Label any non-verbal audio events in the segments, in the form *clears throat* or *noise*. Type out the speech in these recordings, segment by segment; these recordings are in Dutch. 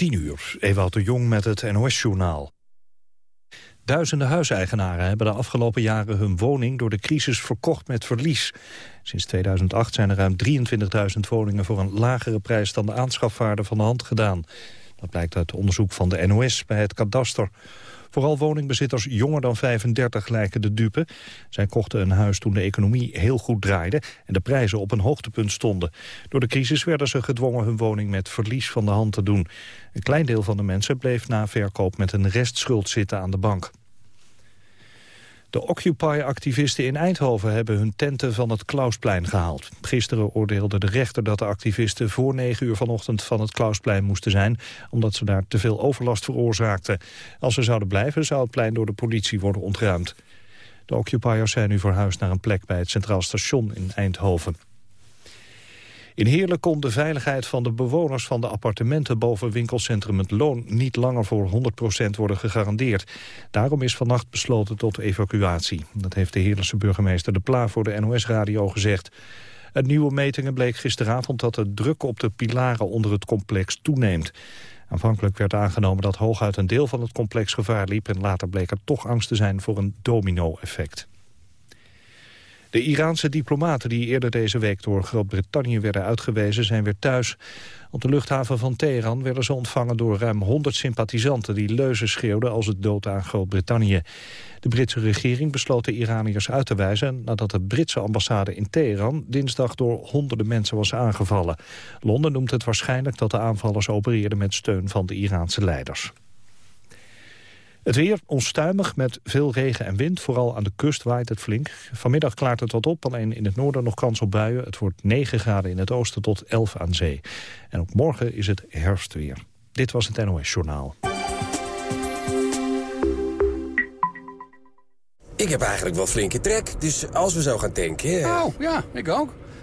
10 uur, Ewout de Jong met het NOS-journaal. Duizenden huiseigenaren hebben de afgelopen jaren hun woning door de crisis verkocht met verlies. Sinds 2008 zijn er ruim 23.000 woningen voor een lagere prijs dan de aanschafwaarde van de hand gedaan. Dat blijkt uit onderzoek van de NOS bij het kadaster. Vooral woningbezitters jonger dan 35 lijken de dupe. Zij kochten een huis toen de economie heel goed draaide... en de prijzen op een hoogtepunt stonden. Door de crisis werden ze gedwongen hun woning met verlies van de hand te doen. Een klein deel van de mensen bleef na verkoop met een restschuld zitten aan de bank. De Occupy-activisten in Eindhoven hebben hun tenten van het Klausplein gehaald. Gisteren oordeelde de rechter dat de activisten voor 9 uur vanochtend van het Klausplein moesten zijn, omdat ze daar te veel overlast veroorzaakten. Als ze zouden blijven zou het plein door de politie worden ontruimd. De occupiers zijn nu verhuisd naar een plek bij het Centraal Station in Eindhoven. In Heerlen kon de veiligheid van de bewoners van de appartementen boven winkelcentrum Het Loon niet langer voor 100% worden gegarandeerd. Daarom is vannacht besloten tot evacuatie. Dat heeft de Heerlense burgemeester De Pla voor de NOS-radio gezegd. Uit nieuwe metingen bleek gisteravond dat de druk op de pilaren onder het complex toeneemt. Aanvankelijk werd aangenomen dat hooguit een deel van het complex gevaar liep... en later bleek er toch angst te zijn voor een domino-effect. De Iraanse diplomaten die eerder deze week door Groot-Brittannië werden uitgewezen zijn weer thuis. Op de luchthaven van Teheran werden ze ontvangen door ruim 100 sympathisanten die leuzen schreeuwden als het dood aan Groot-Brittannië. De Britse regering besloot de Iraniërs uit te wijzen nadat de Britse ambassade in Teheran dinsdag door honderden mensen was aangevallen. Londen noemt het waarschijnlijk dat de aanvallers opereerden met steun van de Iraanse leiders. Het weer onstuimig met veel regen en wind. Vooral aan de kust waait het flink. Vanmiddag klaart het wat op, alleen in het noorden nog kans op buien. Het wordt 9 graden in het oosten tot 11 aan zee. En ook morgen is het herfstweer. Dit was het NOS Journaal. Ik heb eigenlijk wel flinke trek, dus als we zo gaan tanken... Oh, ja, ik ook.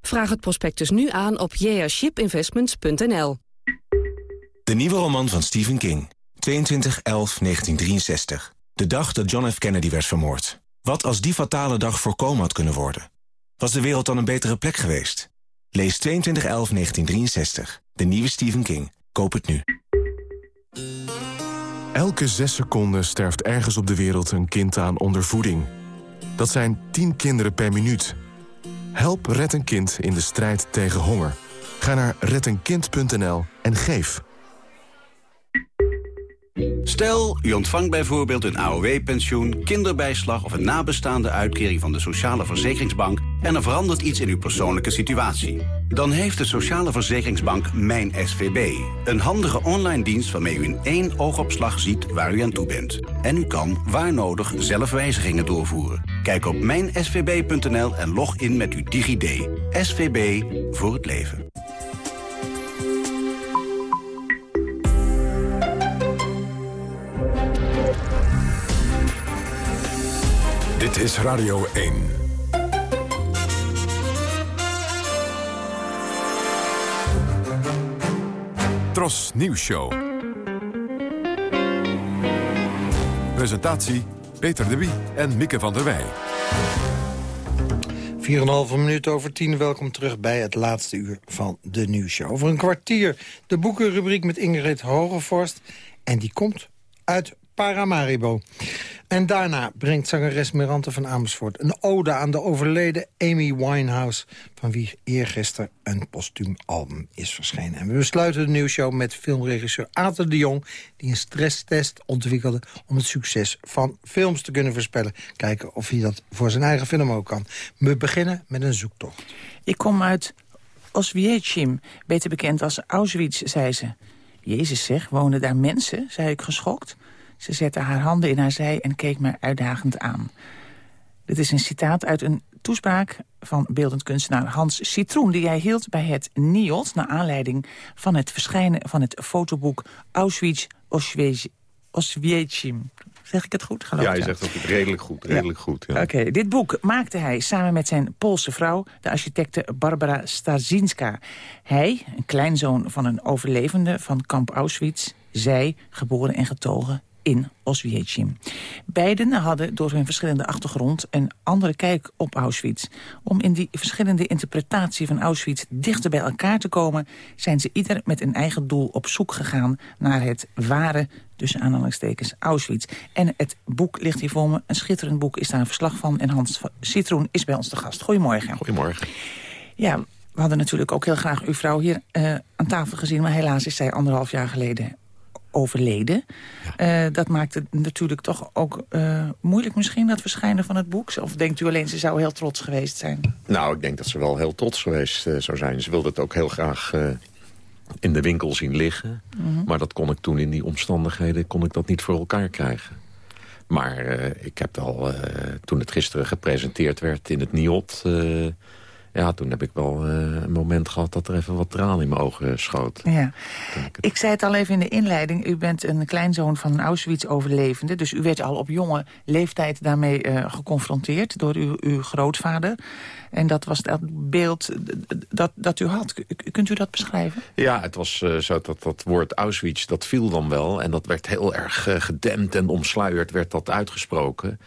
Vraag het prospectus nu aan op jashipinvestments.nl. De nieuwe roman van Stephen King. 22-11-1963. De dag dat John F. Kennedy werd vermoord. Wat als die fatale dag voorkomen had kunnen worden? Was de wereld dan een betere plek geweest? Lees 22-11-1963. De nieuwe Stephen King. Koop het nu. Elke zes seconden sterft ergens op de wereld een kind aan ondervoeding. Dat zijn 10 kinderen per minuut... Help Red een Kind in de strijd tegen honger. Ga naar reddenkind.nl en geef. Stel, u ontvangt bijvoorbeeld een AOW-pensioen, kinderbijslag... of een nabestaande uitkering van de Sociale Verzekeringsbank... en er verandert iets in uw persoonlijke situatie. Dan heeft de Sociale Verzekeringsbank Mijn SVB. Een handige online dienst waarmee u in één oogopslag ziet waar u aan toe bent. En u kan, waar nodig, zelf wijzigingen doorvoeren. Kijk op mijnsvb.nl en log in met uw DigiD. SVB voor het leven. Dit is Radio 1. Tros Nieuws Show. Presentatie Peter de Wie en Mieke van der Wij. 4,5 minuut over 10. Welkom terug bij het laatste uur van de nieuwsshow. Over een kwartier de boekenrubriek met Ingrid Hogevorst. En die komt uit Paramaribo. En daarna brengt zangeres Mirante van Amersfoort... een ode aan de overleden Amy Winehouse... van wie eergisteren een postuum album is verschenen. En we besluiten de nieuwsshow met filmregisseur Ater de Jong... die een stresstest ontwikkelde om het succes van films te kunnen voorspellen. Kijken of hij dat voor zijn eigen film ook kan. We beginnen met een zoektocht. Ik kom uit Oswiecim, beter bekend als Auschwitz, zei ze. Jezus zeg, wonen daar mensen, zei ik geschokt. Ze zette haar handen in haar zij en keek me uitdagend aan. Dit is een citaat uit een toespraak van beeldend kunstenaar Hans Citroen... die hij hield bij het NIOD... naar aanleiding van het verschijnen van het fotoboek Auschwitz Oswiecim. Zeg ik het goed? Geloof ja, je zegt het redelijk goed. Redelijk goed ja. Oké, dit boek maakte hij samen met zijn Poolse vrouw... de architecte Barbara Starzinska. Hij, een kleinzoon van een overlevende van kamp Auschwitz... zij, geboren en getogen in Oswiecim. Beiden hadden door hun verschillende achtergrond een andere kijk op Auschwitz. Om in die verschillende interpretatie van Auschwitz dichter bij elkaar te komen... zijn ze ieder met een eigen doel op zoek gegaan naar het ware tussen aanhalingstekens Auschwitz. En het boek ligt hier voor me. Een schitterend boek is daar een verslag van. En Hans Citroen is bij ons de gast. Goedemorgen. Goedemorgen. Ja, we hadden natuurlijk ook heel graag uw vrouw hier uh, aan tafel gezien... maar helaas is zij anderhalf jaar geleden overleden. Ja. Uh, dat maakt het natuurlijk toch ook uh, moeilijk misschien, dat verschijnen van het boek. Of denkt u alleen, ze zou heel trots geweest zijn? Nou, ik denk dat ze wel heel trots geweest uh, zou zijn. Ze wilde het ook heel graag in de winkel zien liggen. -hmm. Maar dat kon ik toen in die omstandigheden kon ik dat niet voor elkaar krijgen. Maar ik heb al, toen het gisteren gepresenteerd werd in het NIOT ja, toen heb ik wel uh, een moment gehad dat er even wat tranen in mijn ogen schoot. Ja. Ik, ik, zei het al even in de inleiding. U bent een kleinzoon van een Auschwitz-overlevende. Dus u werd al op jonge leeftijd daarmee uh, geconfronteerd door uw, uw grootvader. En dat was dat beeld dat, dat u had. Kunt u dat beschrijven? Ja, het was uh, zo dat dat woord Auschwitz, dat viel dan wel. En dat werd heel erg gedempt en omsluierd, werd dat uitgesproken.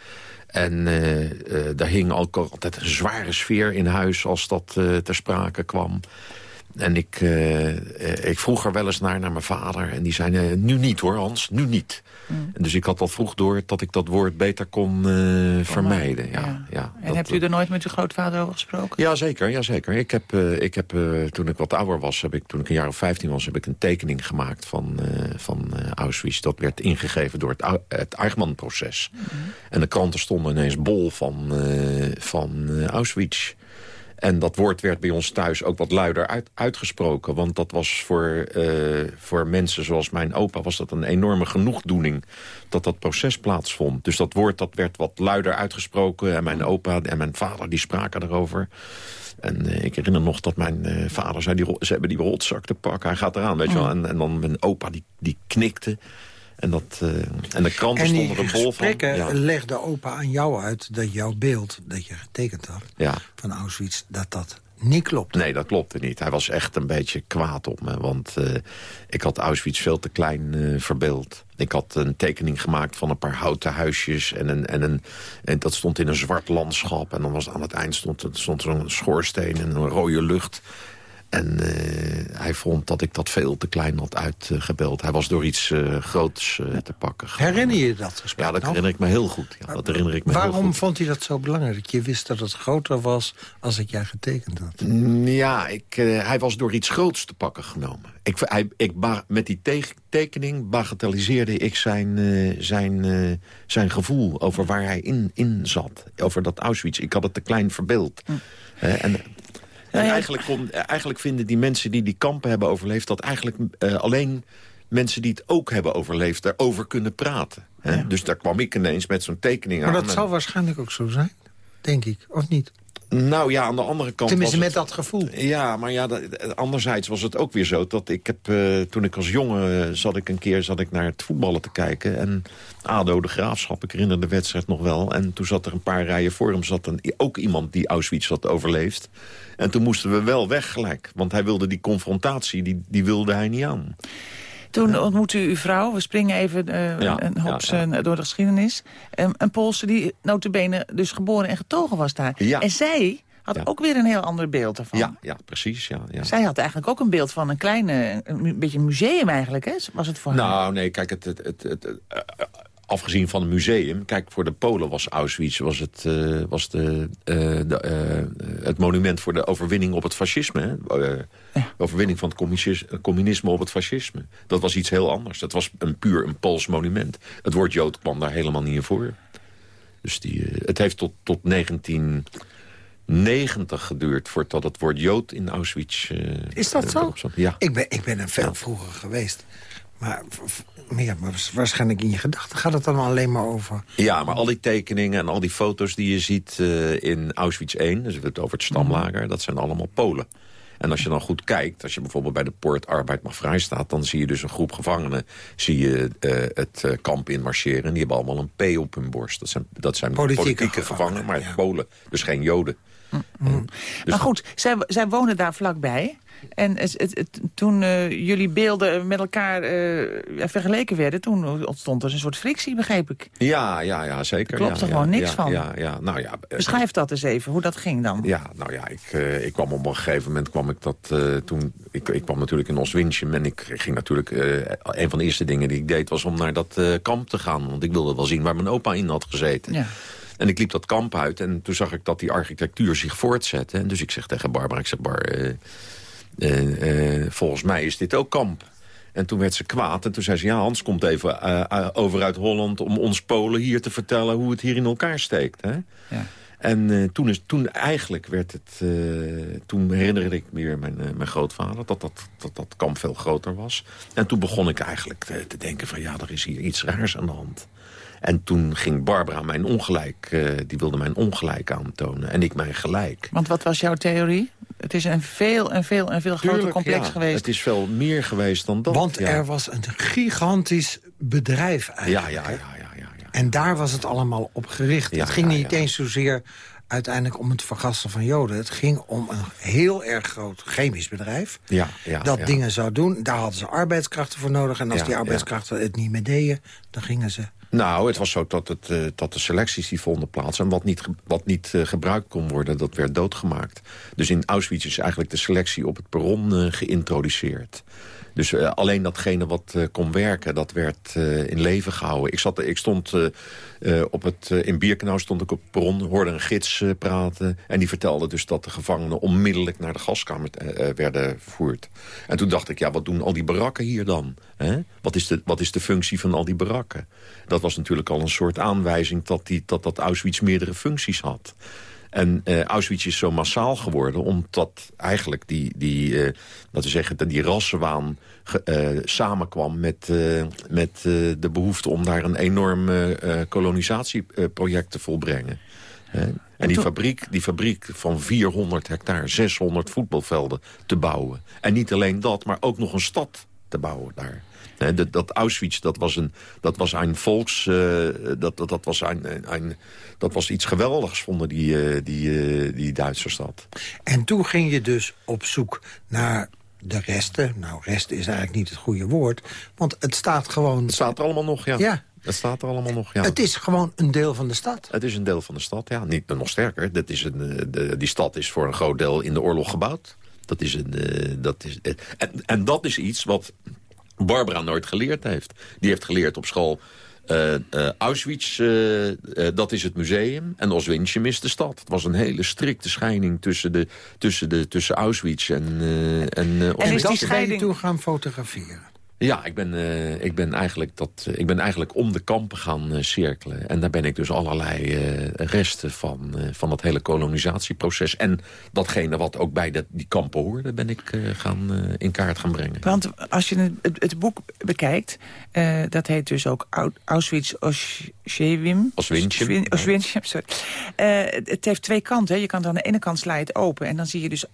En uh, uh, daar hing ook altijd een zware sfeer in huis als dat uh, ter sprake kwam. En ik, ik vroeg er wel eens naar, naar mijn vader. En die zei, nu niet hoor Hans, nu niet. Mm. Dus ik had al vroeg door dat ik dat woord beter kon vermijden. Ja, ja. ja. en dat, hebt u er nooit met uw grootvader over gesproken? Ja, zeker. Ja, zeker. Ik heb, ik heb toen ik wat ouder was, heb ik, toen ik een jaar of 15 was... heb ik een tekening gemaakt van, van Auschwitz. Dat werd ingegeven door het, het Eichmann-proces. Mm. En de kranten stonden ineens bol van, van Auschwitz... En dat woord werd bij ons thuis ook wat luider uit, uitgesproken. Want dat was voor, uh, voor mensen zoals mijn opa... was dat een enorme genoegdoening dat dat proces plaatsvond. Dus dat woord dat werd wat luider uitgesproken. En mijn opa en mijn vader die spraken erover. En uh, ik herinner nog dat mijn uh, vader zei... Die, ze hebben die rotzak te pakken, hij gaat eraan, weet je wel. En, en dan mijn opa die, die knikte... En, dat, uh, en de kranten stonden er vol van. En ja. legde opa aan jou uit dat jouw beeld dat je getekend had... Ja. van Auschwitz, dat dat niet klopt. Nee, dat klopte niet. Hij was echt een beetje kwaad op me. Want uh, ik had Auschwitz veel te klein uh, verbeeld. Ik had een tekening gemaakt van een paar houten huisjes. En, een, en, een, en dat stond in een zwart landschap. En dan was aan het eind stond, stond zo'n schoorsteen en een rode lucht. En uh, hij vond dat ik dat veel te klein had uitgebeeld. Hij was door iets uh, groots uh, te pakken. Herinner je dat gesprek Ja, dat nog? herinner ik me heel goed. Ja, dat herinner ik me Waarom heel goed. vond hij dat zo belangrijk? Dat je wist dat het groter was als ik jij getekend had? Ja, ik, hij was door iets groots te pakken genomen. Ik, hij, ik, met die te tekening bagatelliseerde ik zijn, zijn, zijn gevoel over waar hij in, in zat. Over dat Auschwitz. Ik had het te klein verbeeld. Hm. en en eigenlijk, kon, eigenlijk, vinden die mensen die die kampen hebben overleefd... dat eigenlijk uh, alleen mensen die het ook hebben overleefd... erover kunnen praten. Hè? Ja. Dus daar kwam ik ineens met zo'n tekening maar aan. Maar dat zal waarschijnlijk ook zo zijn, denk ik, of niet? Nou ja, aan de andere kant... Tenminste, was met het, dat gevoel. Ja, maar ja, dat, anderzijds was het ook weer zo... dat ik heb, uh, toen ik als jongen zat ik een keer zat ik naar het voetballen te kijken... en ADO, de Graafschap, ik herinner de wedstrijd nog wel... en toen zat er een paar rijen voor hem zat een, ook iemand die Auschwitz had overleefd... En toen moesten we wel weg gelijk. Want hij wilde die confrontatie, die, die wilde hij niet aan. Toen ontmoette u uw vrouw. We springen even uh, ja, een hops ja, ja. door de geschiedenis. Um, een Poolse die notabene dus geboren en getogen was daar. En zij had ook weer een heel ander beeld ervan. Ja, ja precies. Ja, ja. Zij had eigenlijk ook een beeld van een kleine, een beetje museum eigenlijk, hè? Was het voor nou, haar? nee, kijk, het, het, het, het, afgezien van een museum... Kijk, voor de Polen was Auschwitz was het, eh, was de, eh, de eh, het monument voor de overwinning op het fascisme. Hè? Overwinning van het communisme, communisme op het fascisme. Dat was iets heel anders. Dat was een puur een Pools monument. Het woord Jood kwam daar helemaal niet in voor. Dus die, het heeft tot, tot 1990 geduurd voordat het woord Jood in Auschwitz... Is dat zo? Ja. Ik ben, ik ben er veel vroeger geweest. Maar meer, maar waarschijnlijk in je gedachten gaat het dan alleen maar over... Ja, maar al die tekeningen en al die foto's die je ziet uh, in Auschwitz 1... dus we het over het stamlager, dat zijn allemaal Polen. En als je dan goed kijkt, als je bijvoorbeeld bij de poort Arbeid mag vrij staat... dan zie je dus een groep gevangenen zie je, uh, het uh, kamp inmarcheren. En die hebben allemaal een P op hun borst. Dat zijn, dat zijn politieke, politieke gevangenen, maar ja. Polen. Dus geen Joden. Mm, mm. Dus maar goed, zij, zij wonen daar vlakbij. En het, het, het, toen uh, jullie beelden met elkaar uh, vergeleken werden... toen ontstond er een soort frictie, begreep ik. Ja, ja, ja zeker. Klopt ja, er gewoon ja, niks ja, van. Ja, ja, nou ja, Beschrijf dat eens even, hoe dat ging dan. Ja, nou ja, ik, uh, ik kwam op een gegeven moment... kwam ik dat toen ik, ik kwam natuurlijk in Oswinchem... en ik ging natuurlijk... een van de eerste dingen die ik deed was om naar dat kamp te gaan. Want ik wilde wel zien waar mijn opa in had gezeten. Ja. En ik liep dat kamp uit en toen zag ik dat die architectuur zich voortzette. En dus ik zeg tegen Barbara, ik zeg, Bar, uh, volgens mij is dit ook kamp. En toen werd ze kwaad en toen zei ze, ja, Hans komt even over uit Holland... om ons Polen hier te vertellen hoe het hier in elkaar steekt. Hè? Ja. En toen, is, toen eigenlijk werd het... toen herinnerde ik me weer mijn, mijn grootvader... Dat dat, dat dat kamp veel groter was. En toen begon ik eigenlijk te, te denken van... ja, er is hier iets raars aan de hand. En toen ging Barbara mijn ongelijk, uh, die wilde mijn ongelijk aantonen. En ik mijn gelijk. Want wat was jouw theorie? Het is een veel en veel en veel groter complex ja, geweest. Het is veel meer geweest dan dat. Want ja. er was een gigantisch bedrijf eigenlijk. Ja, ja, ja. ja, ja, ja. En daar was het allemaal op gericht. Ja, het ging ja, niet eens zozeer uiteindelijk om het vergassen van Joden. Het ging om een heel erg groot chemisch bedrijf... Ja, ja, dat ja. dingen zou doen. Daar hadden ze arbeidskrachten voor nodig. En als Ja, die ja. arbeidskrachten het niet meer deden... dan gingen ze... Nou, het was zo dat, het, uh, dat de selecties die vonden plaats... en wat niet, wat niet uh, gebruikt kon worden, dat werd doodgemaakt. Dus in Auschwitz is eigenlijk de selectie op het perron uh, geïntroduceerd. Dus uh, alleen datgene wat uh, kon werken, dat werd uh, in leven gehouden. Ik, zat, ik stond op het, in Bierknauw stond ik op het perron, hoorde een gids praten... en die vertelde dus dat de gevangenen onmiddellijk naar de gaskamer werden vervoerd. En toen dacht ik, ja, wat doen al die barakken hier dan? Hè? Wat, is de, wat is de functie van al die barakken? Dat was natuurlijk al een soort aanwijzing dat die, dat, dat Auschwitz meerdere functies had. En uh, Auschwitz is zo massaal geworden omdat eigenlijk die, die, uh, laten we zeggen, die rassenwaan uh, samenkwam met, met de behoefte om daar een enorm kolonisatieproject te volbrengen. en die fabriek, die fabriek van 400 hectare, 600 voetbalvelden te bouwen. En niet alleen dat, maar ook nog een stad te bouwen daar. Dat, dat Auschwitz, dat was een, dat was een volks, uh, dat, dat, dat, was een, een, dat was iets geweldigs, vonden die, uh, die, uh, die Duitse stad. En toen ging je dus op zoek naar de resten. Nou, resten is eigenlijk niet het goede woord, want het staat gewoon... Het staat er allemaal nog, ja. Ja. Het staat er allemaal nog, ja. Het is gewoon een deel van de stad. Het is een deel van de stad, ja. Niet, nog sterker, dat is een, de, die stad is voor een groot deel in de oorlog gebouwd. Dat is een, dat is, en, en dat is iets wat Barbara nooit geleerd heeft. Die heeft geleerd op school... Uh, uh, Auschwitz, uh, dat is het museum. En Oswinchem is de stad. Het was een hele strikte scheiding tussen, de, tussen, de, tussen Auschwitz en, en, en is die scheiding toen gaan fotograferen? Ja, ik ben, uh, ik, ben eigenlijk dat, uh, ik ben eigenlijk om de kampen gaan uh, cirkelen. En daar ben ik dus allerlei resten van, van dat hele kolonisatieproces... en datgene wat ook bij dat, die kampen hoorde, ben ik gaan, in kaart gaan brengen. Want als je het, het boek bekijkt, dat heet dus ook Auschwitz Oswiecim. Oswinchem. Oswinchem, sorry. het heeft twee kanten. Je kan aan de ene kant sla je het open en dan zie je dus...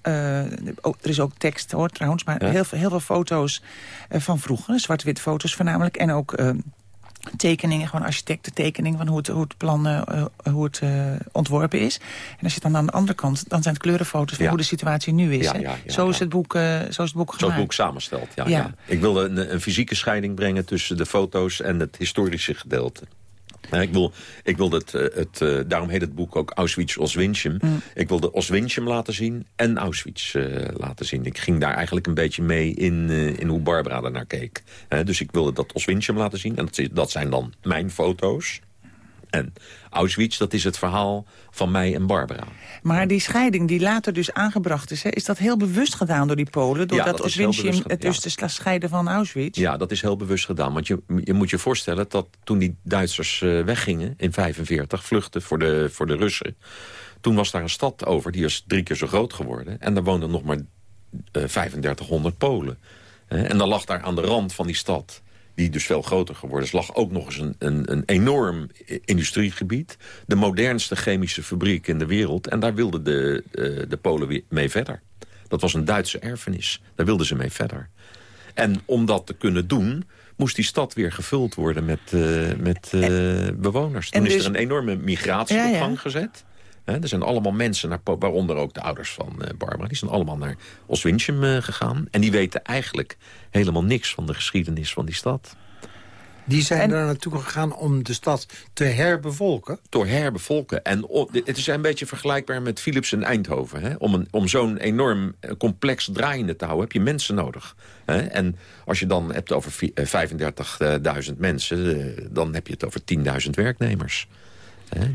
oh, er is ook tekst hoor trouwens, maar ja. heel, heel veel foto's van vroeger. Zwart-wit foto's voornamelijk. En ook uh, tekeningen, gewoon architectentekeningen... van hoe het, hoe het plan uh, hoe het, uh, ontworpen is. En als je dan aan de andere kant... dan zijn het kleurenfoto's van ja. hoe de situatie nu is. Ja, ja, ja, zo, is het boek, zo is het boek gemaakt. Zo is het boek samensteld, ja, Ik wilde een, een fysieke scheiding brengen tussen de foto's... en het historische gedeelte. Ik wil, ik wil het, eh, het, uh, daarom heet het boek ook Auschwitz-Oswinchem. Mm. Ik wilde Oswinchem laten zien en Auschwitz uh, laten zien. Ik ging daar eigenlijk een beetje mee in, in hoe Barbara er naar keek. dus ik wilde dat Oswinchem laten zien. En dat, dat zijn dan mijn foto's. En Auschwitz, dat is het verhaal van mij en Barbara. Maar die scheiding die later dus aangebracht is... Hè, is dat heel bewust gedaan door die Polen? Doordat ja, Oswinchem het dus te scheiden van Auschwitz? Ja, dat is heel bewust gedaan. Want je, je moet je voorstellen dat toen die Duitsers uh, weggingen in 45... vluchten voor de, voor de Russen... toen was daar een stad over, die is drie keer zo groot geworden. En daar woonden nog maar uh, eh, 3500 Polen. en dan lag daar aan de rand van die stad die dus veel groter geworden is... lag ook nog eens een, een, een enorm industriegebied. De modernste chemische fabriek in de wereld. En daar wilden de, de, de Polen mee verder. Dat was een Duitse erfenis. Daar wilden ze mee verder. En om dat te kunnen doen moest die stad weer gevuld worden met, uh, met uh, bewoners. Toen is dus... er een enorme migratie op gang gezet. Er zijn allemaal mensen, naar, waaronder ook de ouders van uh, Barbara... die zijn allemaal naar Oswinchem gegaan. En die weten eigenlijk helemaal niks van de geschiedenis van die stad. Die zijn en... daar naartoe gegaan om de stad te herbevolken? Door herbevolken. En het is een beetje vergelijkbaar met Philips en Eindhoven. Hè? Om, een, om zo'n enorm eh, complex draaiende te houden heb je mensen nodig. Hè? En als je dan hebt over 35.000 mensen... Eh, dan heb je het over 10.000 werknemers.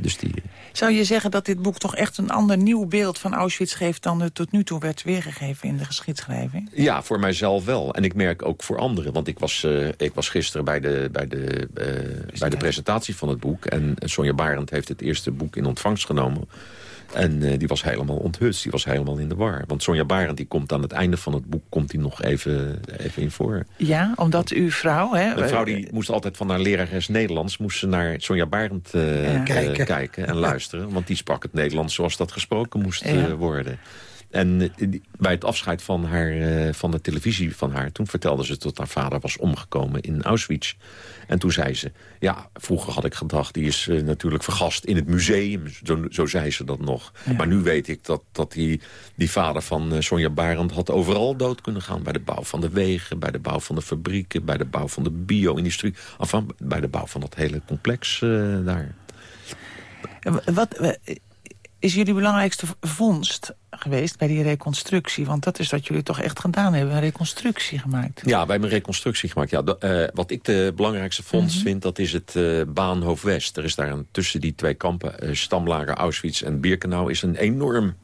Dus die... Zou je zeggen dat dit boek toch echt een ander nieuw beeld van Auschwitz geeft... dan het tot nu toe werd weergegeven in de geschiedschrijving? Ja, voor mijzelf wel. En ik merk ook voor anderen. Want ik was, uh, ik was gisteren bij de, bij, de, uh, bij de presentatie van het boek. En Sonja Barend heeft het eerste boek in ontvangst genomen. En uh, die was helemaal onthutst, die was helemaal in de war. Want Sonja Barend die komt aan het einde van het boek komt die nog even, even in voor. Ja, omdat uw vrouw... Hè, de vrouw die moest altijd van haar lerares Nederlands... moest ze naar Sonja Barend uh, ja. kijken. kijken. en luisteren. Want die sprak het Nederlands zoals dat gesproken moest ja. worden. En eh, bij het afscheid van, haar, eh, van de televisie van haar... toen vertelde ze dat haar vader was omgekomen in Auschwitz. En toen zei ze... ja, vroeger had ik gedacht, die is uh, natuurlijk vergast in het museum. Zo, zo zei ze dat nog. Maar nu weet ik dat, dat die, die vader van uh, Sonja Barend... had overal dood kunnen gaan. Bij de bouw van de wegen, bij de bouw van de fabrieken... bij de bouw van de bio-industrie. Enfin, bij de bouw van dat hele complex daar. Wat is jullie belangrijkste vondst geweest bij die reconstructie? Want dat is wat jullie toch echt gedaan hebben, een reconstructie gemaakt. Ja, wij hebben een reconstructie gemaakt. Ja, uh, wat ik de belangrijkste vondst mm vind, dat is het uh, Baanhof West. Er is daar een, tussen die twee kampen, uh, Stamlager Auschwitz en Birkenau... is een enorm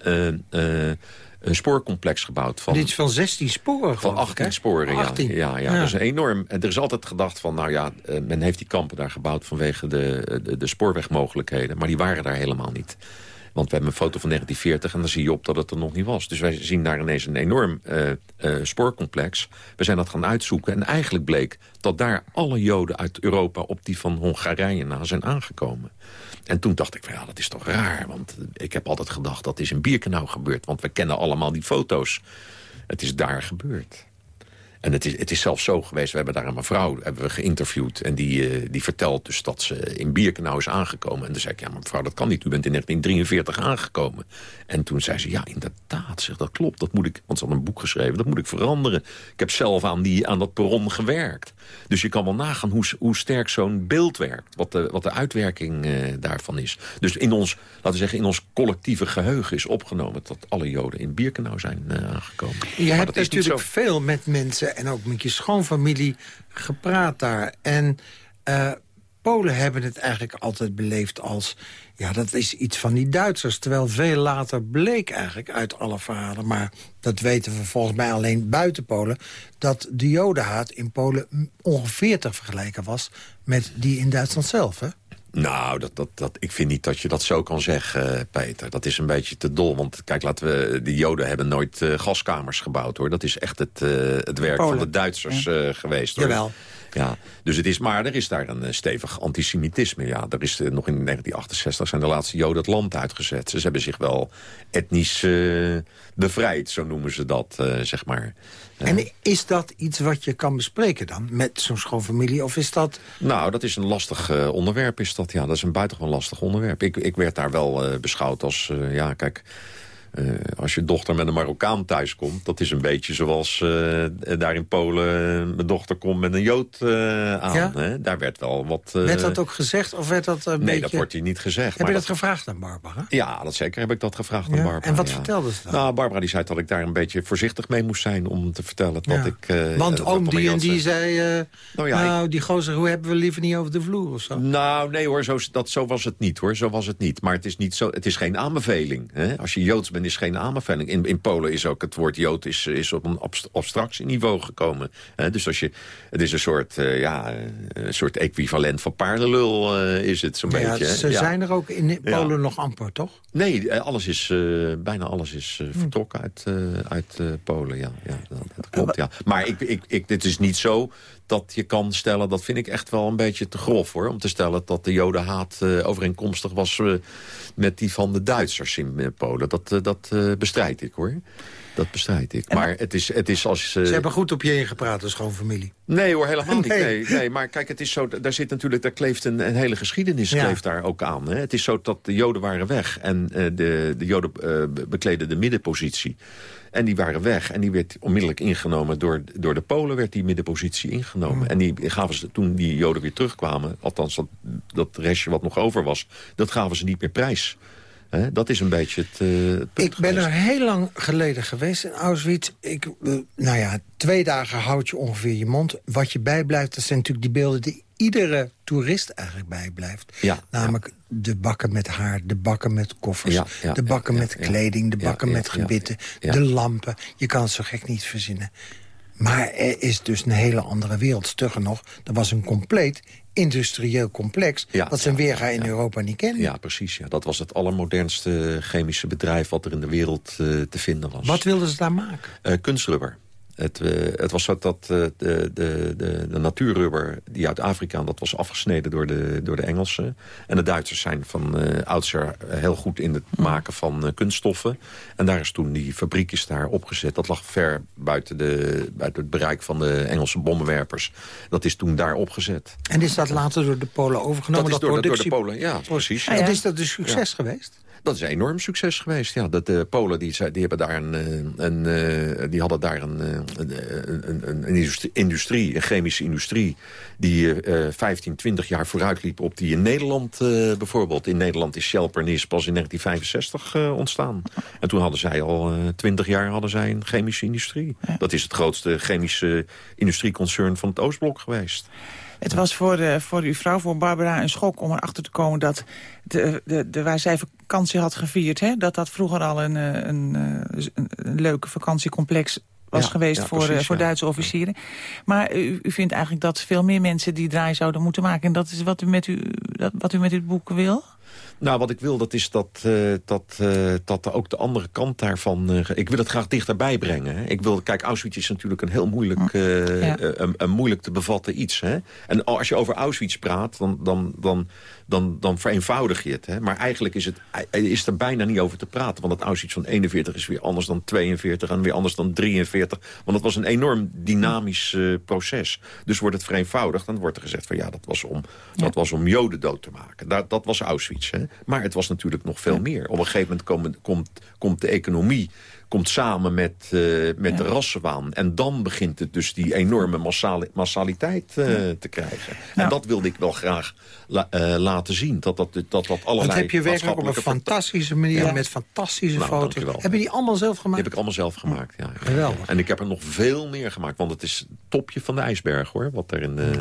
een spoorcomplex gebouwd. Van, Dit is van 16 sporen Van 18 sporen, 18. Ja. Ja, ja, ja. Dus enorm. Er is altijd gedacht van, nou ja, men heeft die kampen daar gebouwd... vanwege de, de, de spoorwegmogelijkheden. Maar die waren daar helemaal niet. Want we hebben een foto van 1940 en dan zie je op dat het er nog niet was. Dus wij zien daar ineens een enorm uh, uh, spoorcomplex. We zijn dat gaan uitzoeken en eigenlijk bleek dat daar alle Joden uit Europa... op die van Hongarije na zijn aangekomen. En toen dacht ik van ja, dat is toch raar. Want ik heb altijd gedacht dat is in Birkenau gebeurd. Want we kennen allemaal die foto's. Het is daar gebeurd. En het is, het is zelfs zo geweest, we hebben daar een mevrouw hebben we geïnterviewd... en die, uh, die vertelt dus dat ze in Birkenau is aangekomen. En toen zei ik, ja mevrouw, dat kan niet, u bent in 1943 aangekomen. En toen zei ze, ja inderdaad, zeg, dat klopt, dat moet ik... want ze had een boek geschreven, dat moet ik veranderen. Ik heb zelf aan, die, aan dat perron gewerkt. Dus je kan wel nagaan hoe, hoe sterk zo'n beeld werkt. Wat de, wat de uitwerking uh, daarvan is. Dus in ons, laten we zeggen, in ons collectieve geheugen is opgenomen... dat alle Joden in Birkenau zijn uh, aangekomen. Je hebt natuurlijk zo... veel met mensen en ook met je schoonfamilie gepraat daar. En uh, Polen hebben het eigenlijk altijd beleefd als... ja, dat is iets van die Duitsers. Terwijl veel later bleek eigenlijk uit alle verhalen... maar dat weten we volgens mij alleen buiten Polen... dat de jodenhaat in Polen ongeveer te vergelijken was... met die in Duitsland zelf, hè? Nou, dat, dat, dat, ik vind niet dat je dat zo kan zeggen, uh, Peter. Dat is een beetje te dol. Want kijk, laten we, de Joden hebben nooit uh, gaskamers gebouwd, hoor. Dat is echt het, uh, het werk Polen. van de Duitsers ja. geweest, hoor. Jawel. Ja, dus het is, maar er is daar een stevig antisemitisme. Ja, er is nog in 1968 zijn de laatste Joden het land uitgezet. Ze hebben zich wel etnisch bevrijd, zo noemen ze dat, zeg maar. En is dat iets wat je kan bespreken dan met zo'n schoonfamilie? Of is dat... Nou, dat is een lastig uh, onderwerp. Is dat, ja, dat is een buitengewoon lastig onderwerp. Ik, ik werd daar wel beschouwd als... Ja, kijk, eh, als je dochter met een Marokkaan thuis komt... dat is een beetje zoals uh, daar in Polen... mijn dochter komt met een Jood uh, aan. Ja? Hè? Daar werd wel wat... werd dat ook gezegd? Of werd dat een nee, beetje... dat wordt hier niet gezegd. Heb je dat, gevraagd aan Barbara? Ja, dat zeker heb ik dat gevraagd ja? aan Barbara. En wat vertelde ze dan? Nou, Barbara die zei dat ik daar een beetje voorzichtig mee moest zijn... om te vertellen dat ik... Want oom die en die zei... nou, ja, nou ik... die gozer, hoe hebben we liever niet over de vloer of zo? Nou, nee hoor, zo, dat, zo was het niet hoor. Zo was het niet. Maar het is, niet zo, het is geen aanbeveling. Hè? Als je Joods bent, is geen aanbeveling. In, in Polen is ook het woord Jood is, is op een abstractieniveau gekomen. Dus als je, het is een soort, uh, ja, een soort equivalent van paardenlul uh, is het zo'n ja, beetje. Ze ja. zijn er ook in Polen ja. nog amper, toch? Nee, alles is, uh, bijna alles is Hm. vertrokken uit, uit Polen. Ja, ja dat, dat klopt, ja. Maar ik, ik, ik, dit is niet zo dat je kan stellen, dat vind ik echt wel een beetje te grof hoor... om te stellen dat de jodenhaat uh, overeenkomstig was uh, met die van de Duitsers in uh, Polen. Dat, dat bestrijd ik hoor. Dat bestrijd ik. Maar het is, het is als... Ze hebben goed op je ingepraat, als schoonfamilie. Nee hoor, helemaal niet. *laughs* Nee. Nee, nee. Maar kijk, het is zo, daar zit natuurlijk, daar kleeft een, een hele geschiedenis ja. kleeft daar ook aan. Hè. Het is zo dat de joden waren weg en de, de joden bekleden de middenpositie. En die waren weg. En die werd onmiddellijk ingenomen door, door de Polen, werd die middenpositie ingenomen. En die gaven ze, toen die Joden weer terugkwamen, althans dat, dat restje wat nog over was, dat gaven ze niet meer prijs. He, dat is een beetje het, uh, het Ik ben geweest. er heel lang geleden geweest in Auschwitz. Ik, uh, nou ja, twee dagen houd je ongeveer je mond. Wat je bijblijft, dat zijn natuurlijk die beelden... die iedere toerist eigenlijk bijblijft. Ja, Namelijk ja. de bakken met haar, de bakken met koffers... Ja, de bakken met kleding, de bakken met gebitten... de lampen. Je kan het zo gek niet verzinnen. Maar er is dus een hele andere wereld. Stugger nog, er was een compleet industrieel complex... wat zijn weerga in Europa niet kennen. Ja, precies. Ja. Dat was het allermodernste chemische bedrijf... wat er in de wereld uh, te vinden was. Wat wilden ze daar maken? Uh, kunstrubber. Het, uh, het, was zo dat uh, de, de, de, de, natuurrubber die uit Afrika... dat was afgesneden door de, door de Engelsen. En de Duitsers zijn van uh, oudsher heel goed in het maken van kunststoffen. En daar is toen die fabriek is daar opgezet. Dat lag ver buiten, de, buiten het bereik van de Engelse bommenwerpers. Dat is toen daar opgezet. En is dat later door de Polen overgenomen? Dat is door, productie... door de Polen, ja, precies. En is dat een succes ja. geweest? Dat is een enorm succes geweest. Ja, dat de Polen die, die, hebben daar een, een, een, die hadden daar een, een, een, industrie, een chemische industrie... die uh, 15, 20 jaar vooruit liep op die in Nederland uh, bijvoorbeeld. In Nederland is Shell Pernis pas in 1965 uh, ontstaan. En toen hadden zij al 20 jaar hadden zij een chemische industrie. Ja. Dat is het grootste chemische industrieconcern van het Oostblok geweest. Het was voor, de, voor uw vrouw, voor Barbara, een schok om erachter te komen... dat de, de, de, waar zij vakantie had gevierd... Hè, dat dat vroeger al een, een, een, een leuke vakantiecomplex was ja, geweest ja, voor, precies, uh, voor ja. Duitse officieren. Maar u, u, vindt eigenlijk dat veel meer mensen die draai zouden moeten maken. En dat is wat u met, u, dat, wat u met dit boek wil? Nou, wat ik wil, dat is dat, uh, dat, uh, dat ook de andere kant daarvan... Uh, ik wil het graag dichterbij brengen. Hè. Ik wil, kijk, Auschwitz is natuurlijk een heel moeilijk, ja. een, een, moeilijk te bevatten iets. Hè. En als je over Auschwitz praat, dan, dan, dan, dan, dan vereenvoudig je het. Hè. Maar eigenlijk is, het, is er bijna niet over te praten. Want het Auschwitz van 41 is weer anders dan 42 en weer anders dan 43. Want het was een enorm dynamisch proces. Dus wordt het vereenvoudigd, dan wordt er gezegd van ja, dat was om, ja. dat was om Joden dood te maken. Dat, dat was Auschwitz. Hè. Maar het was natuurlijk nog veel meer. Op een gegeven moment komt, komt, komt de economie komt samen met, uh, met ja. de rassenwaan. En dan begint het dus die enorme massali massaliteit uh, ja. te krijgen. En dat wilde ik wel graag la uh, laten zien. Dat dat, dat, dat allerlei Dat heb je werkelijk op een fantastische manier... Ja. met fantastische nou, foto's. Heb je die allemaal zelf gemaakt? Die heb ik allemaal zelf gemaakt, ja. Geweldig. En ik heb er nog veel meer gemaakt. Want het is het topje van de ijsberg, hoor. Wat er in de,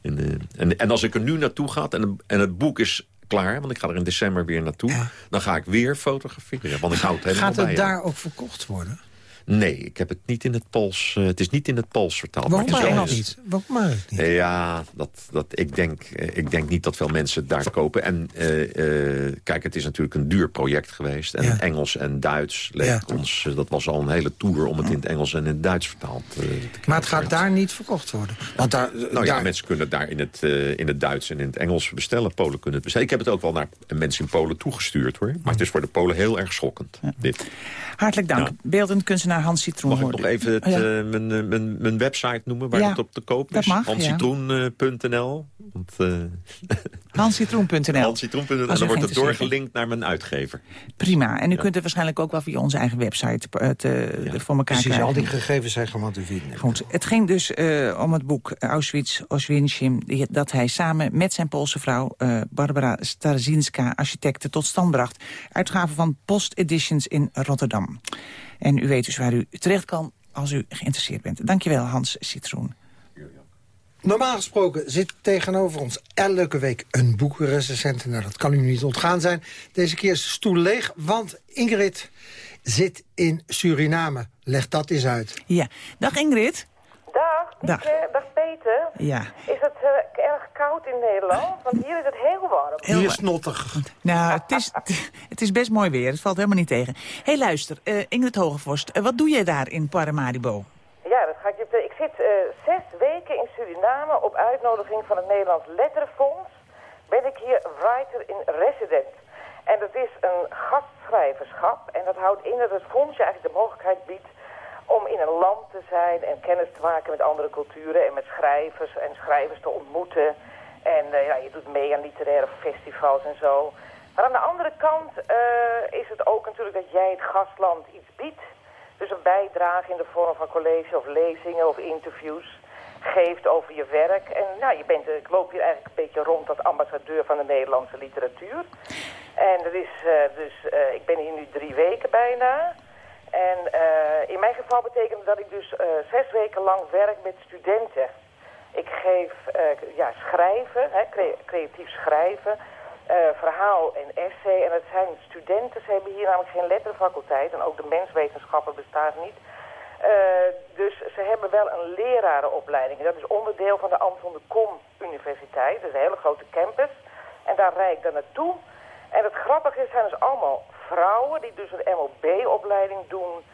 in de, en, en als ik er nu naartoe ga... en, en het boek is klaar, want ik ga er in december weer naartoe. Ja. Dan ga ik weer fotograferen, want ik hou het helemaal Gaat het bij, daar ook verkocht worden? Nee, ik heb het niet in het Pools. Uh, het is niet in het Pools vertaald. Waarom maar het niet? Waarom maar het niet? Ja, dat, dat, ik, denk, uh, ik denk niet dat veel mensen het daar kopen. En uh, kijk, het is natuurlijk een duur project geweest. En ja. Engels en Duits leek ja. ons... dat was al een hele tour om het in het Engels en in het Duits vertaald te krijgen. Maar het gaat daar niet verkocht worden? Want daar, nou daar... ja, mensen kunnen het daar in het, in het Duits en in het Engels bestellen. Polen kunnen het bestellen. Ik heb het ook wel naar mensen in Polen toegestuurd, hoor. Maar het is voor de Polen heel erg schokkend, dit. Hartelijk dank. Beeldend kunstenaar Hans Citroen. Mag ik nog even het, oh, ja. uh, mijn, mijn, mijn website noemen waar ja, het op te koop is? Hanscitroen.nl. Want, *laughs* uh, Hanscitroen.nl. Hanscitroen.nl. En dan wordt het doorgelinkt naar mijn uitgever. Prima. En u kunt het waarschijnlijk ook wel via onze eigen website uh, te, ja. voor elkaar Precies, krijgen. al die gegevens zijn gewoon te vinden. Goed. Het ging dus uh, om het boek Auschwitz, Oswiecim... dat hij samen met zijn Poolse vrouw Barbara Starzinska... architecten tot stand bracht. Uitgave van Post Editions in Rotterdam. En u weet dus waar u terecht kan als u geïnteresseerd bent. Dankjewel, Hans Citroen. Normaal gesproken zit tegenover ons elke week een boekenrecensent. Nou, dat kan u niet ontgaan zijn. Deze keer is de stoel leeg, want Ingrid zit in Suriname. Leg dat eens uit. Ja. Dag Ingrid. Dag. Dag. dag Peter. Ja. Is het koud in Nederland? Want hier is het heel warm. Heel hier is nottig. Nou, het is, het is best mooi weer. Het valt helemaal niet tegen. Hé, hey, luister. Uh, Ingrid Hogevorst, uh, wat doe jij daar in Paramaribo? Ja, dat ga ik je Ik zit zes weken in Suriname op uitnodiging van het Nederlands Letterenfonds. Ben ik hier writer in resident. En dat is een gastschrijverschap. En dat houdt in dat het fonds je eigenlijk de mogelijkheid biedt om in een land te zijn en kennis te maken met andere culturen en met schrijvers en schrijvers te ontmoeten. En uh, ja, je doet mee aan literaire festivals en zo. Maar aan de andere kant uh, is het ook natuurlijk dat jij het gastland iets biedt. Dus een bijdrage in de vorm van college of lezingen of interviews geeft over je werk. En nou, je bent, ik loop hier eigenlijk een beetje rond als ambassadeur van de Nederlandse literatuur. En dat is, uh, dus, ik ben hier nu drie weken bijna. En in mijn geval betekent dat ik dus zes weken lang werk met studenten. Ik geef ja, schrijven, hè, cre creatief schrijven, verhaal en essay. En het zijn studenten, ze hebben hier namelijk geen letterfaculteit en ook de menswetenschappen bestaat niet. Uh, dus ze hebben wel een lerarenopleiding. En dat is onderdeel van de Anton de Kom Universiteit. Dat is een hele grote campus. En daar rijd ik dan naartoe. En het grappige is, zijn dus allemaal vrouwen die dus een MOB-opleiding doen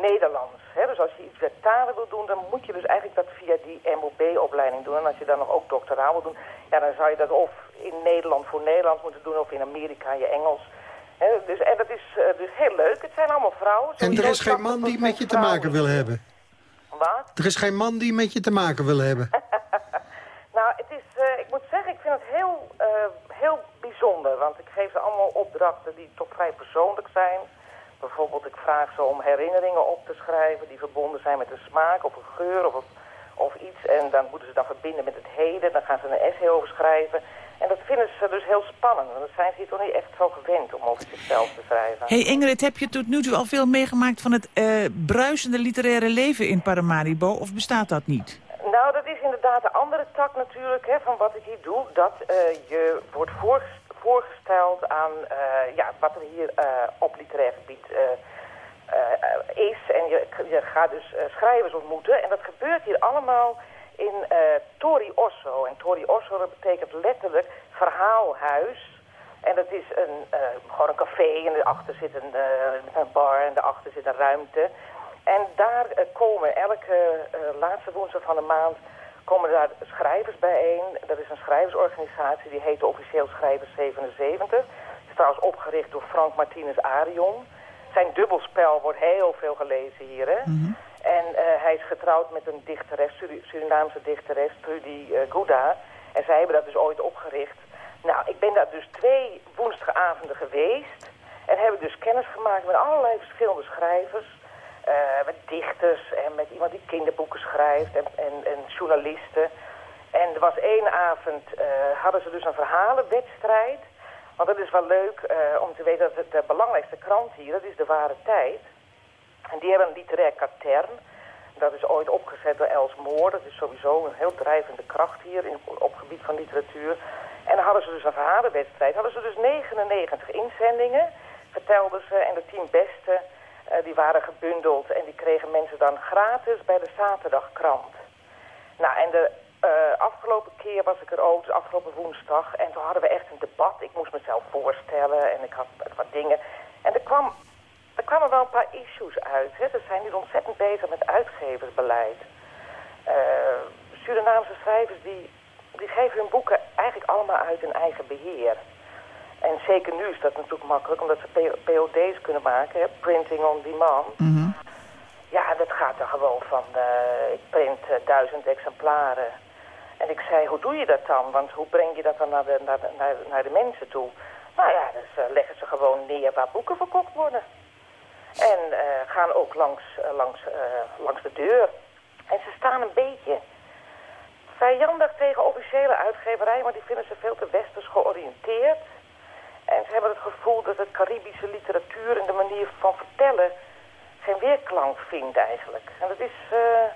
Nederlands. Hè? Dus als je iets met talen wil doen, dan moet je dus eigenlijk dat via die MOB-opleiding doen. En als je dan nog ook doctoraal wil doen, ja, dan zou je dat of in Nederland voor Nederlands moeten doen of in Amerika je Engels. He, dus, en dat is uh, dus heel leuk. Het zijn allemaal vrouwen. En er is geen man die met je te maken wil hebben? Wat? Er is geen man die met je te maken wil hebben? *laughs* nou, het is, uh, ik moet zeggen, ik vind het heel, uh, heel bijzonder. Want ik geef ze allemaal opdrachten die toch vrij persoonlijk zijn. Bijvoorbeeld, ik vraag ze om herinneringen op te schrijven... die verbonden zijn met een smaak of een geur of, of iets. En dan moeten ze dan verbinden met het heden. Dan gaan ze een essay over schrijven... En dat vinden ze dus heel spannend. Want dat zijn ze hier toch niet echt zo gewend om over zichzelf te schrijven. hey Ingrid, heb je tot nu toe al veel meegemaakt van het uh, bruisende literaire leven in Paramaribo? Of bestaat dat niet? Nou, dat is inderdaad de andere tak natuurlijk hè, van wat ik hier doe. Dat uh, je wordt voorgesteld aan uh, ja, wat er hier op literair gebied is. En je, je gaat dus schrijvers ontmoeten. En dat gebeurt hier allemaal in Tori Osso. En Tori Osso dat betekent letterlijk verhaalhuis. En dat is een, gewoon een café en daarachter zit een, een bar en daarachter zit een ruimte. En daar komen elke laatste woensdag van de maand komen daar schrijvers bijeen. Dat is een schrijversorganisatie, die heet officieel Schrijvers 77. is trouwens opgericht door Frank Martinez Arion. Zijn dubbelspel wordt heel veel gelezen hier, hè? Mm -hmm. En uh, hij is getrouwd met een dichteres, Surinaamse dichteres, Trudy uh, Gouda. En zij hebben dat dus ooit opgericht. Nou, ik ben daar dus twee woensdagavonden geweest. En hebben dus kennis gemaakt met allerlei verschillende schrijvers. Uh, met dichters en met iemand die kinderboeken schrijft en, en, en journalisten. En er was één avond, hadden ze dus een verhalenwedstrijd. Want dat is wel leuk om te weten dat het de belangrijkste krant hier, dat is De Ware Tijd... En die hebben een literair katern. Dat is ooit opgezet door Els Moor. Dat is sowieso een heel drijvende kracht hier in, op het gebied van literatuur. En dan hadden ze dus een verhalenwedstrijd. Hadden ze dus 99 inzendingen, vertelden ze. En de tien beste, die waren gebundeld. En die kregen mensen dan gratis bij de zaterdagkrant. Nou, en de uh, afgelopen keer was ik er ook, dus afgelopen woensdag. En toen hadden we echt een debat. Ik moest mezelf voorstellen en ik had wat dingen. En er kwam er kwamen wel een paar issues uit. Hè. Ze zijn nu ontzettend bezig met uitgeversbeleid. Uh, Surinaamse schrijvers die, die geven hun boeken eigenlijk allemaal uit in eigen beheer. En zeker nu is dat natuurlijk makkelijk, omdat ze POD's kunnen maken, hè, printing on demand. Mm -hmm. Ja, dat gaat er gewoon van, uh, ik print uh, duizend exemplaren. En ik zei, hoe doe je dat dan? Want hoe breng je dat dan naar de, naar de, naar, naar de mensen toe? Nou ja, dus uh, leggen ze gewoon neer waar boeken verkocht worden. En gaan ook langs, langs, langs de deur. En ze staan een beetje vijandig tegen officiële uitgeverijen, maar die vinden ze veel te westers georiënteerd. En ze hebben het gevoel dat het Caribische literatuur en de manier van vertellen geen weerklank vindt eigenlijk. En dat is, uh,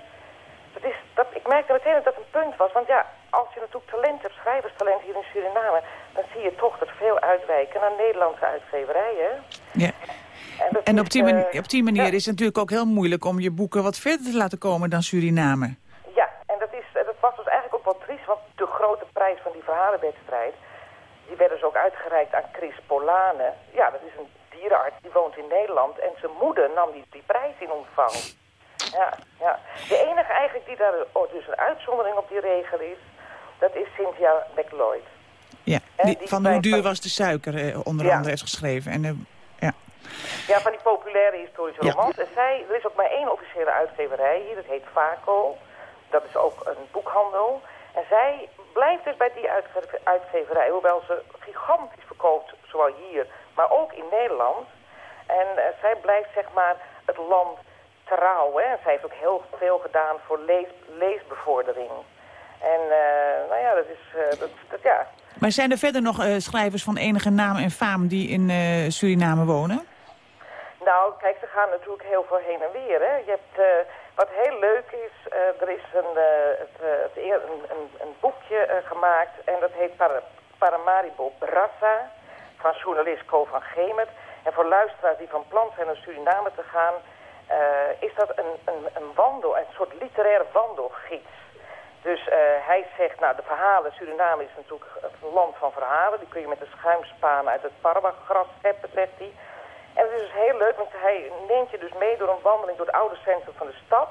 dat is dat, ik merkte meteen dat dat een punt was. Want ja, als je natuurlijk talent hebt, schrijverstalent hier in Suriname... dan zie je toch dat veel uitwijken naar Nederlandse uitgeverijen. Ja. En, en op, die manier, op die manier ja. is het natuurlijk ook heel moeilijk om je boeken wat verder te laten komen dan Suriname. Ja, en dat, is, dat was dus eigenlijk ook wel triest, want de grote prijs van die verhalenwedstrijd... die werd dus ook uitgereikt aan Chris Polane. Ja, dat is een dierenarts, die woont in Nederland. En zijn moeder nam die, die prijs in ontvang. Ja, ja. De enige eigenlijk die daar oh, dus een uitzondering op die regel is... dat is Cynthia McLeod. Ja, die, die van hoe duur was de suiker eh, onder andere heeft geschreven. En, uh, ja. ja, van die populaire historische romans. En zij, er is ook maar één officiële uitgeverij hier, dat heet Vaco. Dat is ook een boekhandel. En zij blijft dus bij die uitgeverij, hoewel ze gigantisch verkoopt, zowel hier, maar ook in Nederland. En uh, zij blijft zeg maar het land trouw. Hè? Zij heeft ook heel veel gedaan voor lees, leesbevordering. En uh, nou ja, dat is, uh, dat, dat, ja. Maar zijn er verder nog schrijvers van enige naam en faam die in Suriname wonen? Nou, kijk, ze gaan natuurlijk heel veel heen en weer. Hè? Je hebt, wat heel leuk is, er is een, het, het een, een, een, boekje gemaakt en dat heet Par Paramaribo Brassa van journalist Co van Gemert. En voor luisteraars die van plan zijn naar Suriname te gaan... Is dat een, een, een wandel, een soort literaire wandelgids. Dus hij zegt, nou de verhalen, Suriname is natuurlijk een land van verhalen. Die kun je met de schuimspaan uit het parwagras hebben, zegt hij. En het is dus heel leuk, want hij neemt je dus mee door een wandeling door het oude centrum van de stad.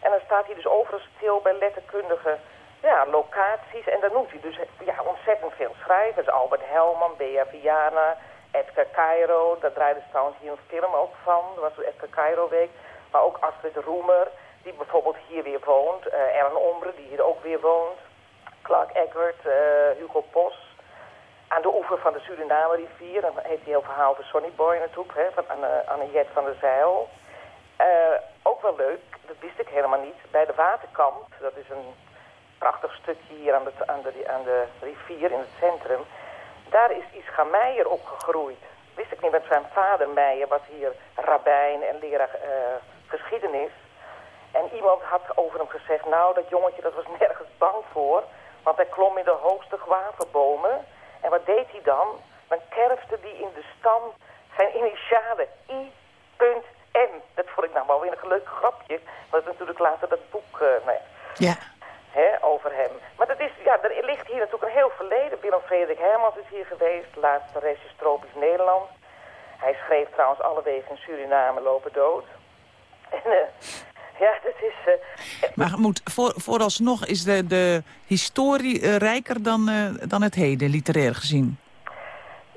En dan staat hij dus overal stil bij letterkundige ja, locaties. En dan noemt hij dus ja, ontzettend veel schrijvers. Albert Helman, Bea Viana, Edgar Cairo. Daar draaide trouwens hier een film ook van. Dat was de Edgar Cairo week. Maar ook Astrid Roemer, die bijvoorbeeld hier weer woont. Uh, Ellen Ombre, die hier ook weer woont. Clark Eggert, uh, Hugo Pos. Aan de oever van de Suriname-rivier. Dan heeft hij heel verhaal over Sonny Boy natuurlijk, hè, van Anne, Anne van der Zeil. Uh, ook wel leuk, dat wist ik helemaal niet. Bij de Waterkant, dat is een prachtig stukje hier aan de, aan de, aan de rivier in het centrum. Daar is Ischa Meijer opgegroeid. Wist ik niet, met zijn vader Meijer was hier rabbijn en leraar uh, geschiedenis. En iemand had over hem gezegd, nou dat jongetje dat was *laughs* nergens bang voor. Want hij klom in de hoogste gwaverbomen. En wat deed hij dan? Dan kerfde hij in de stam zijn initialen Dat vond ik nou wel weer een leuk grapje. Want natuurlijk later dat boek... Uh, nou ja. ja hè, over hem. Maar dat is, ja, er ligt hier natuurlijk een heel verleden. Willem Frederik Hermans is hier geweest, laatste rest is tropisch Nederland. Hij schreef trouwens alle wegen in Suriname lopen dood. *laughs* En uh, ja, dat is... Uh, maar moet, voor, vooralsnog is de, de historie uh, rijker dan, dan het heden, literair gezien.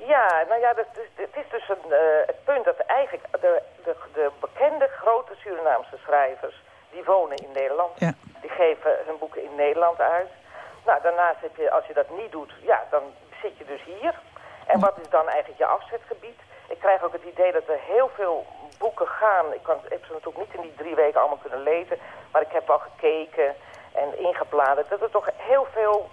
Ja, nou ja, dat, het is dus een, het punt dat eigenlijk de, de, de bekende grote Surinaamse schrijvers die wonen in Nederland. Ja. Die geven hun boeken in Nederland uit. Nou, daarnaast heb je, als je dat niet doet, ja, dan zit je dus hier. En wat is dan eigenlijk je afzetgebied? Ik krijg ook het idee dat er heel veel boeken gaan. Ik, kan, ik heb ze natuurlijk niet in die drie weken allemaal kunnen lezen. Maar ik heb al gekeken en ingebladerd. Dat er toch heel veel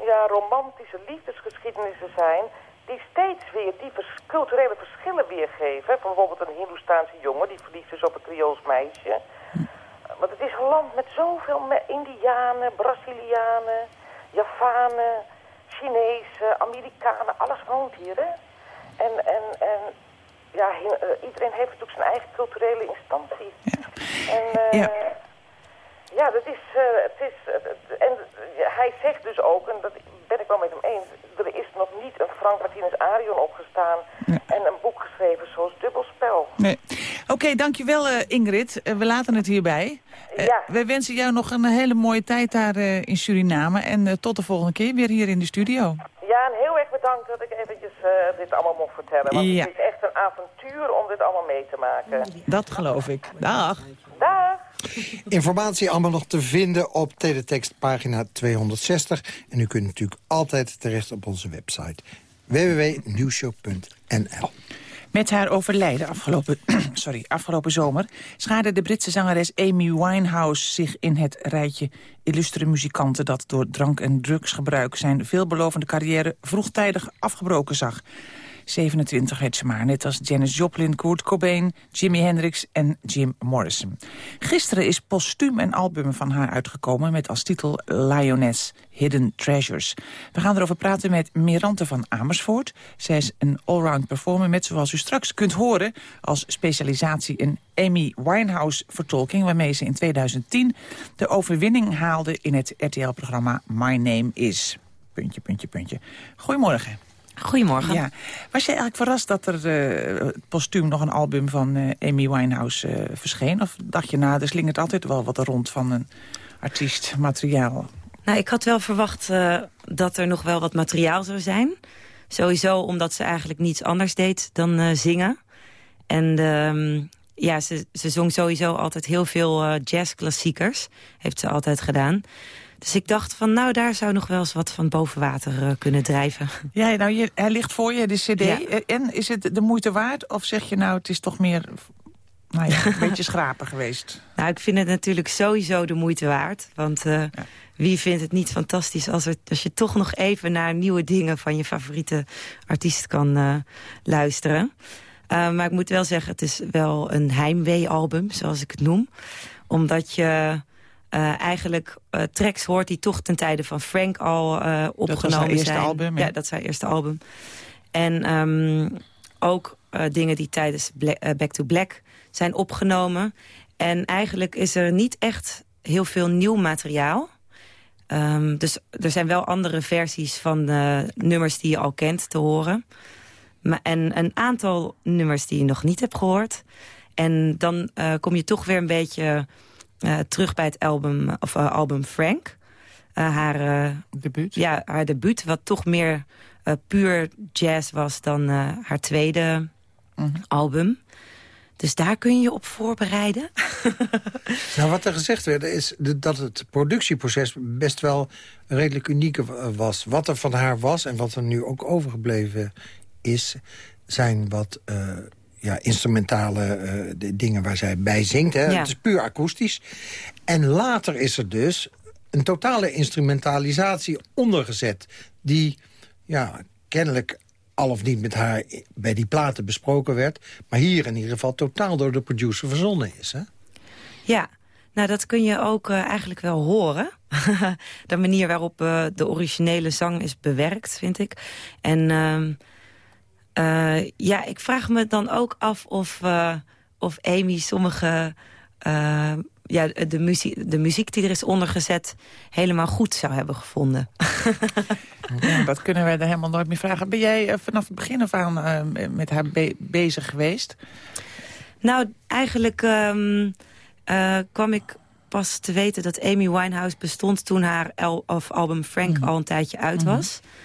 ja, romantische liefdesgeschiedenissen zijn... die steeds weer die vers culturele verschillen weergeven. Bijvoorbeeld een Hindoestaanse jongen die verliefd is op een Creools meisje... Want het is een land met zoveel Indianen, Brazilianen, Javanen, Chinezen, Amerikanen. Alles woont hier, hè? En, en, en ja, uh, iedereen heeft natuurlijk zijn eigen culturele instantie. Ja. En, uh, ja. ja, dat is... Uh, het is en hij zegt dus ook, en dat ben ik wel met hem eens... er is nog niet een Frank Martinez Arion opgestaan... Ja. en een boek geschreven zoals Dubbelspel. Nee. Oké, okay, dankjewel Ingrid. we laten het hierbij. Ja. wij wensen jou nog een hele mooie tijd daar in Suriname. En tot de volgende keer weer hier in de studio. Ja, en heel erg bedankt dat ik eventjes dit allemaal mocht vertellen. Want ja. het is echt een avontuur om dit allemaal mee te maken. Dat geloof ik. Dag. Informatie allemaal nog te vinden op teletext pagina 260. En u kunt natuurlijk altijd terecht op onze website www.nieuwshow.nl. Met haar overlijden afgelopen, *clears throat* sorry, afgelopen zomer... schaarde de Britse zangeres Amy Winehouse zich in het rijtje illustere muzikanten... dat door drank- en drugsgebruik zijn veelbelovende carrière vroegtijdig afgebroken zag. 27 werd ze maar, net als Janis Joplin, Kurt Cobain, Jimi Hendrix en Jim Morrison. Gisteren is postuum een album van haar uitgekomen met als titel Lioness Hidden Treasures. We gaan erover praten met Mirante van Amersfoort. Zij is een allround performer met, zoals u straks kunt horen... als specialisatie een Amy Winehouse vertolking... waarmee ze in 2010 de overwinning haalde in het RTL-programma My Name Is. Puntje, puntje, puntje. Goedemorgen. Goedemorgen. Ja. Was jij eigenlijk verrast dat er uh, postuum nog een album van uh, Amy Winehouse uh, verscheen? Of dacht je, nou, er slingert altijd wel wat rond van een artiest, materiaal? Nou, ik had wel verwacht dat er nog wel wat materiaal zou zijn. Sowieso omdat ze eigenlijk niets anders deed dan zingen. En um, ja, ze, ze zong sowieso altijd heel veel jazzklassiekers. Heeft ze altijd gedaan. Dus ik dacht van, nou, daar zou nog wel eens wat van boven water uh, kunnen drijven. Ja, nou, je, hij ligt voor je, de cd. Ja. En is het de moeite waard? Of zeg je nou, het is toch meer nou ja, een beetje *laughs* schrapen geweest? Nou, ik vind het natuurlijk sowieso de moeite waard. Want uh, ja. wie vindt het niet fantastisch als, er, als je toch nog even naar nieuwe dingen van je favoriete artiest kan uh, luisteren. maar ik moet wel zeggen, het is wel een heimwee-album, zoals ik het noem. Omdat je uh, eigenlijk uh, tracks hoort die toch ten tijde van Frank al uh, opgenomen dat was haar eerste zijn. Album, ja, dat is haar eerste album. En um, ook dingen die tijdens Black, Back to Black zijn opgenomen. En eigenlijk is er niet echt heel veel nieuw materiaal. Um, dus er zijn wel andere versies van de nummers die je al kent te horen. Maar, en een aantal nummers die je nog niet hebt gehoord. En dan kom je toch weer een beetje uh, terug bij het album, of, uh, album Frank. Uh, haar debuut? Ja, haar debuut, wat toch meer puur jazz was dan haar tweede Mhm. album. Dus daar kun je je op voorbereiden. *laughs* nou, wat er gezegd werd, is dat het productieproces best wel redelijk uniek was. Wat er van haar was en wat er nu ook overgebleven is... zijn wat ja, instrumentale uh, dingen waar zij bij zingt. Hè. Ja. Het is puur akoestisch. En later is er dus een totale instrumentalisatie ondergezet... die ja, kennelijk al of niet met haar bij die platen besproken werd... maar hier in ieder geval totaal door de producer verzonnen is. Hè? Ja, nou dat kun je ook uh, eigenlijk wel horen. *laughs* de manier waarop uh, de originele zang is bewerkt, vind ik. En... Uh, Uh, ja, ik vraag me dan ook af of, uh, of Amy sommige... Uh, ja, de, muziek, de muziek die er is ondergezet helemaal goed zou hebben gevonden. *laughs* ja, dat kunnen wij er helemaal nooit meer vragen. Ben jij vanaf het begin af aan met haar be bezig geweest? Nou, eigenlijk um, kwam ik pas te weten dat Amy Winehouse bestond... toen haar al of album Frank mm -hmm. al een tijdje uit was... Mm -hmm.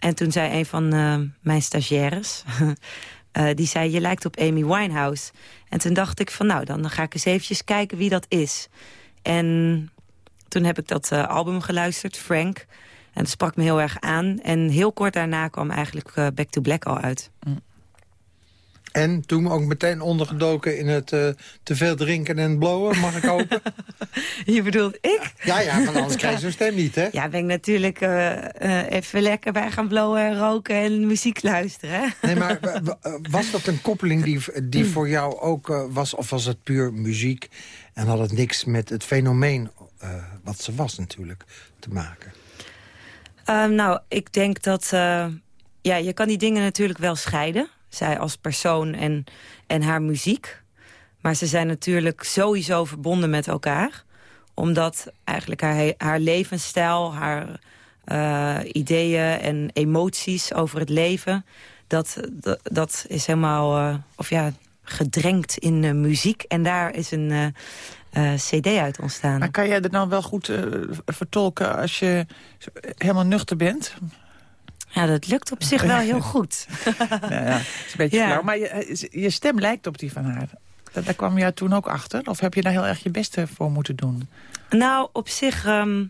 En toen zei een van uh, mijn stagiaires... uh, *laughs* die zei, je lijkt op Amy Winehouse. En toen dacht ik van, nou, dan ga ik eens eventjes kijken wie dat is. En toen heb ik dat uh, album geluisterd, Frank. En dat sprak me heel erg aan. En heel kort daarna kwam eigenlijk Back to Black al uit. Mm. En toen ook meteen ondergedoken in het uh, te veel drinken en blowen, mag ik hopen? *laughs* je bedoelt ik? Ja, ja, want anders krijg je zo'n stem niet, hè? Ja, ben ik natuurlijk uh, uh, even lekker bij gaan blowen en roken en muziek luisteren. Hè? Nee, maar *laughs* was dat een koppeling die, die voor jou ook was? Of was het puur muziek en had het niks met het fenomeen, wat ze was natuurlijk, te maken? Ehm, nou, ik denk dat... ja, je kan die dingen natuurlijk wel scheiden zij als persoon en, en haar muziek. Maar ze zijn natuurlijk sowieso verbonden met elkaar. Omdat eigenlijk haar, haar levensstijl, haar uh, ideeën en emoties over het leven... dat, dat, dat is helemaal uh, of ja, gedrenkt in uh, muziek. En daar is een cd uit ontstaan. Maar kan jij er dan wel goed vertolken als je helemaal nuchter bent? Ja, dat lukt op zich wel heel goed. *laughs* nou ja, het is een beetje ja. flauw. Maar je, je, stem lijkt op die van haar. Daar kwam je toen ook achter? Of heb je daar heel erg je beste voor moeten doen? Nou, op zich ehm,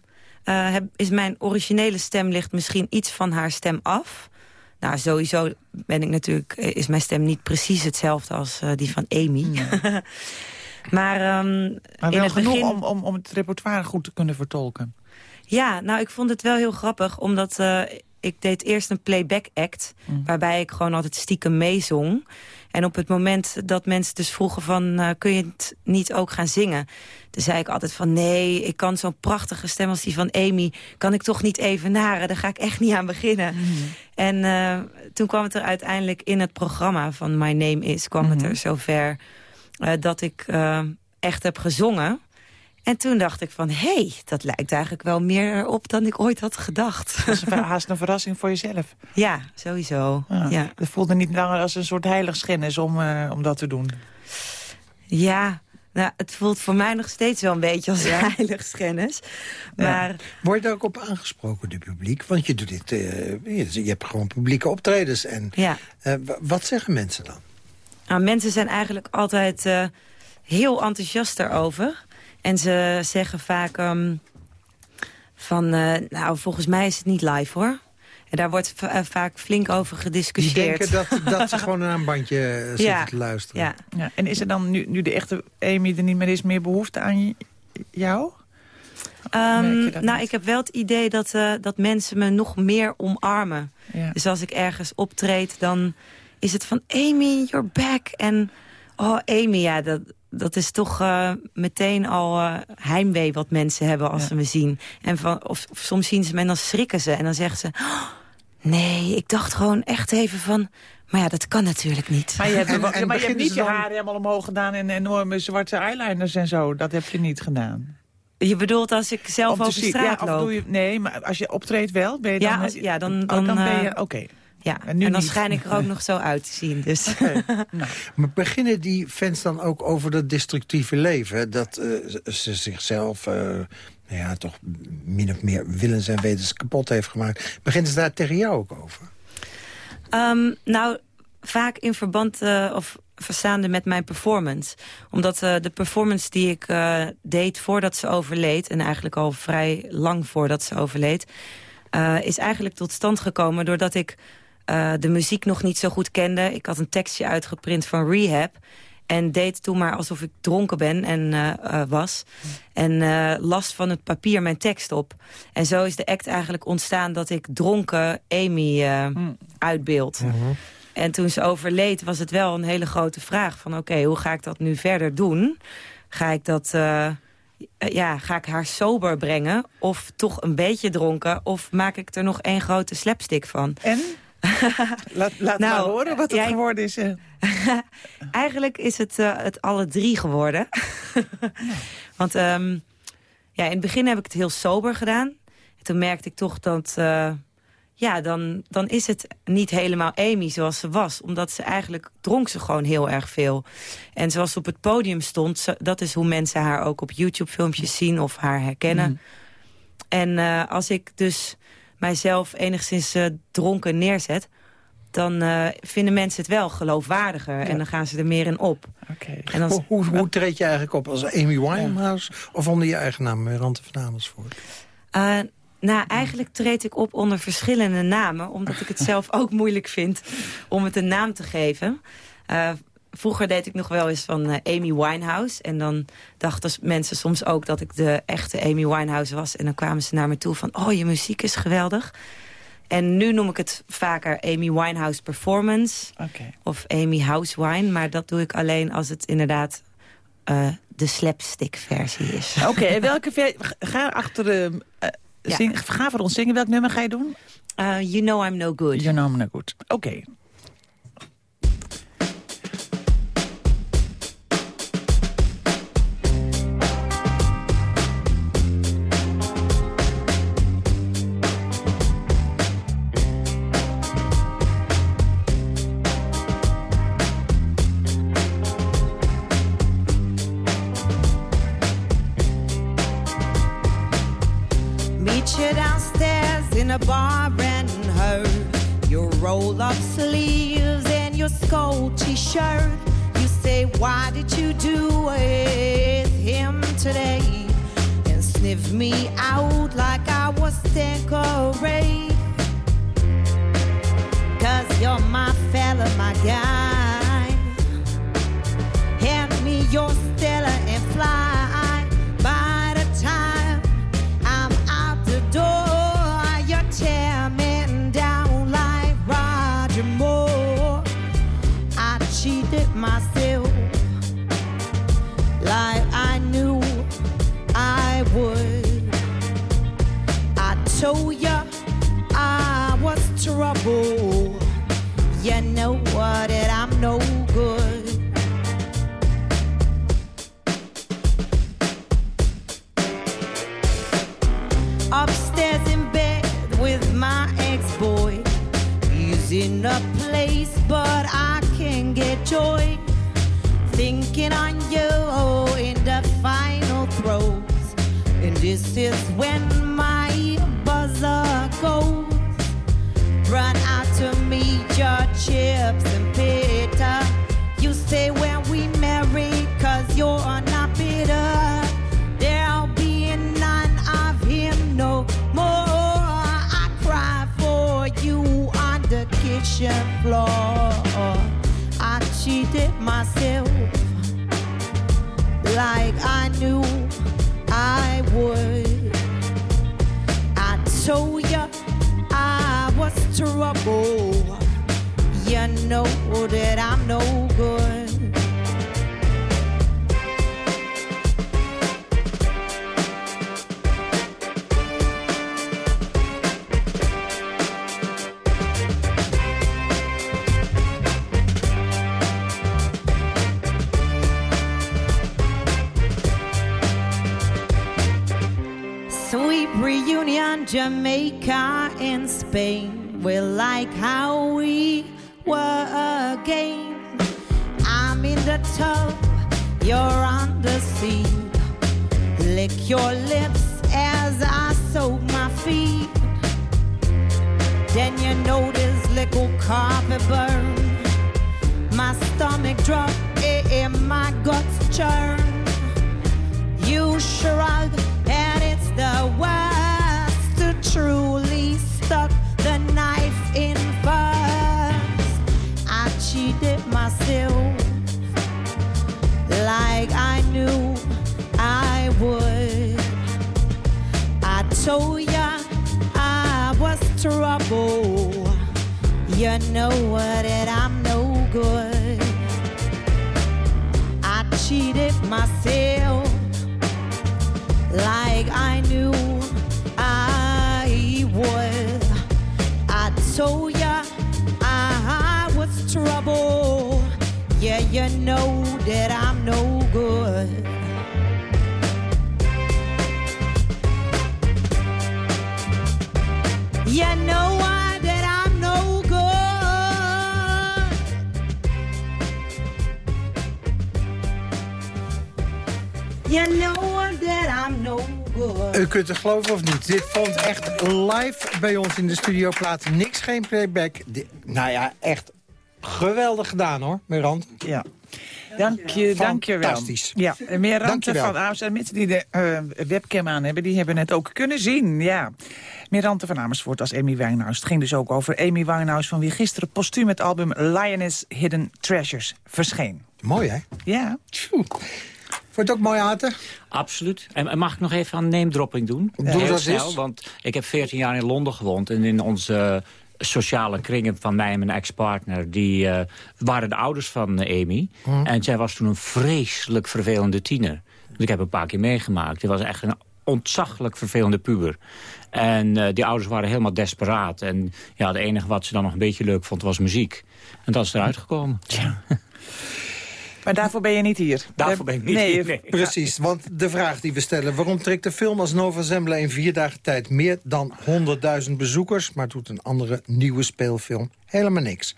eh, heb, is mijn originele stem ligt misschien iets van haar stem af. Nou, sowieso ben ik natuurlijk, eh, is mijn stem niet precies hetzelfde als uh, die van Amy. *laughs* maar, um, maar in het genoeg begin... om, om, om het repertoire goed te kunnen vertolken. Ja, nou, ik vond het wel heel grappig, omdat uh, ik deed eerst een playback act... Mm. waarbij ik gewoon altijd stiekem meezong. En op het moment dat mensen dus vroegen van... Uh, kun je het niet ook gaan zingen? Toen zei ik altijd van nee, ik kan zo'n prachtige stem als die van Amy... kan ik toch niet even naren, daar ga ik echt niet aan beginnen. Mm. En uh, toen kwam het er uiteindelijk in het programma van My Name Is... kwam mm het er zover uh, dat ik echt heb gezongen... En toen dacht ik van, hé, hey, dat lijkt eigenlijk wel meer op dan ik ooit had gedacht. Dat is haast een verrassing voor jezelf. *laughs* Ja, sowieso. Ah, ja. Het voelde niet langer als een soort heiligschennis om, uh, om dat te doen. Ja, nou, het voelt voor mij nog steeds wel een beetje als ja. heiligschennis. Maar... Ja. Word je ook op aangesproken, de publiek? Want je, doet dit, uh, je hebt gewoon publieke optredens. En, ja. Uh, wat zeggen mensen dan? Nou, mensen zijn eigenlijk altijd heel enthousiast daarover. En ze zeggen vaak um, van, uh, nou, volgens mij is het niet live, hoor. En daar wordt uh, vaak flink over gediscussieerd. Die denken dat, *laughs* dat ze gewoon naar een bandje zitten ja, te luisteren. Ja. ja. En is er dan, nu, nu de echte Amy er niet meer is, meer behoefte aan jou? Um, nou, niet? ik heb wel het idee dat, uh, dat mensen me nog meer omarmen. Ja. Dus als ik ergens optreed, dan is het van... Amy, you're back. En oh, Amy, ja, dat, dat is toch uh, meteen al uh, heimwee wat mensen hebben als ja. ze me zien. En van, of, of, soms zien ze me en dan schrikken ze. En dan zeggen ze... Oh, nee, ik dacht gewoon echt even van... Maar ja, dat kan natuurlijk niet. Maar je hebt, en, en maar je hebt niet je haar helemaal omhoog gedaan... en enorme zwarte eyeliners en zo. Dat heb je niet gedaan. Je bedoelt als ik zelf over straat ja, loop? Doe je, nee, maar als je optreedt wel, ben je ja, dan... Als, ja, dan, dan, oh, dan ben je... Uh, Oké. Okay. Ja, en, en dan schijn ik er ook *laughs* nog zo uit te zien. Dus. Okay. nou. *laughs* Maar beginnen die fans dan ook over dat destructieve leven? Dat uh, ze zichzelf uh, nou ja, toch min of meer willens en wetens kapot heeft gemaakt. Beginnen ze daar tegen jou ook over? Um, nou, vaak in verband uh, of verstaande met mijn performance. Omdat de performance die ik deed voordat ze overleed... en eigenlijk al vrij lang voordat ze overleed... is eigenlijk tot stand gekomen doordat ik uh, de muziek nog niet zo goed kende. Ik had een tekstje uitgeprint van Rehab. En deed toen maar alsof ik dronken ben en uh, uh, was. En las van het papier mijn tekst op. En zo is de act eigenlijk ontstaan dat ik dronken Amy mm. uitbeeld. Mm -hmm. En toen ze overleed was het wel een hele grote vraag. Van oké, okay, hoe ga ik dat nu verder doen? Ga ik dat... ja, ga ik haar sober brengen? Of toch een beetje dronken? Of maak ik er nog één grote slapstick van? En? *laughs* laat laat nou, maar horen wat het geworden is. Uh. *laughs* Eigenlijk is het, uh, het alle drie geworden. *laughs* Want um, ja, in het begin heb ik het heel sober gedaan. En toen merkte ik toch dat... Uh, ja, dan, dan is het niet helemaal Amy zoals ze was. Omdat ze eigenlijk dronk ze gewoon heel erg veel. En zoals ze op het podium stond... dat is hoe mensen haar ook op YouTube-filmpjes zien of haar herkennen. Mm. En als ik dus mijzelf enigszins uh, dronken neerzet... dan uh, vinden mensen het wel geloofwaardiger. Ja. En dan gaan ze er meer in op. Okay. En dan, hoe, hoe, hoe, treed je eigenlijk op? Als Amy Winehouse ja. of onder je eigen naam, Rante van Amersfoort? Uh, nou, eigenlijk treed ik op onder verschillende namen. Omdat ik het *laughs* zelf ook moeilijk vind om het een naam te geven. Vroeger deed ik nog wel eens van uh, Amy Winehouse. En dan dachten mensen soms ook dat ik de echte Amy Winehouse was. En dan kwamen ze naar me toe van, oh, je muziek is geweldig. En nu noem ik het vaker Amy Winehouse Performance. Okay. Of Amy House Wine. Maar dat doe ik alleen als het inderdaad uh, de slapstick versie is. Oké, okay, en *laughs* welke Ga achter de... Uh, ja. Ga voor ons zingen. Welk nummer ga je doen? Uh, you Know I'm No Good. You Know I'm No Good. Oké. Okay. Sniff me out like I was decorate. Cause you're my fella, my guy. Hand me your a place, but I can't get joy. Thinking on you in the final throes. And this is when that I'm no good. Sweet reunion, Jamaica and Spain. We like how we you're on the sea. Lick your lips as I soak my feet. Then you notice little carpet burn. My stomach drop, and my guts churn. You shrug, and it's the worst to truly stuck the knife in first. I cheated myself I told ya I was trouble. You know? That I'm no good. I cheated myself like I knew I would. I told ya I was trouble. Yeah, you know that I'm no good. You know that I'm no good. U kunt het geloven of niet. Dit vond echt live bij ons in de studio plaats. Niks, geen playback. Di- nou ja, echt geweldig gedaan hoor, Merant. Ja. Dank je, dank je wel. Fantastisch. Ja, en meer van Amersfoort. En mensen die de eh, webcam aan hebben, die hebben het ook kunnen zien. Ja. Meer Rante van Amersfoort als Amy Winehouse. Het ging dus ook over Amy Winehouse... van wie gisteren postuum het album Lioness Hidden Treasures verscheen. Mooi hè? Ja. Het ook mooi, Aten? Absoluut. En mag ik nog even aan name dropping doen? Doe Heel dat snel, want ik heb 14 jaar in Londen gewoond. En in onze sociale kringen van mij en mijn ex-partner... die eh, waren de ouders van eh, Amy. Hm. En zij was toen een vreselijk vervelende tiener. Want ik heb een paar keer meegemaakt. Het was echt een ontzaglijk vervelende puber. En eh, die ouders waren helemaal desperaat. En ja, het enige wat ze dan nog een beetje leuk vond was muziek. En dat is eruit gekomen. *laughs* Maar daarvoor ben je niet hier. Daarvoor ben ik niet nee, hier, nee. *laughs* Precies, want de vraag die we stellen... waarom trekt de film als Nova Zembla in vier dagen tijd... meer dan 100.000 bezoekers... maar doet een andere nieuwe speelfilm helemaal niks.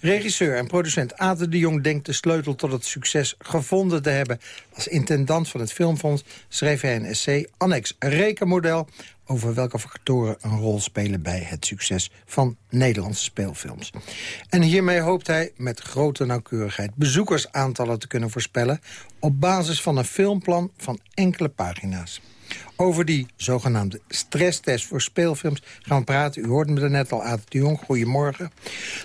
Regisseur en producent Ate de Jong denkt de sleutel tot het succes gevonden te hebben. Als intendant van het Filmfonds schreef hij een essay... annex rekenmodel over welke factoren een rol spelen... bij het succes van Nederlandse speelfilms. En hiermee hoopt hij met grote nauwkeurigheid... bezoekersaantallen te kunnen voorspellen... op basis van een filmplan van enkele pagina's. Over die zogenaamde stresstest voor speelfilms gaan we praten. U hoorde me net al, Aad de Jong. Goedemorgen.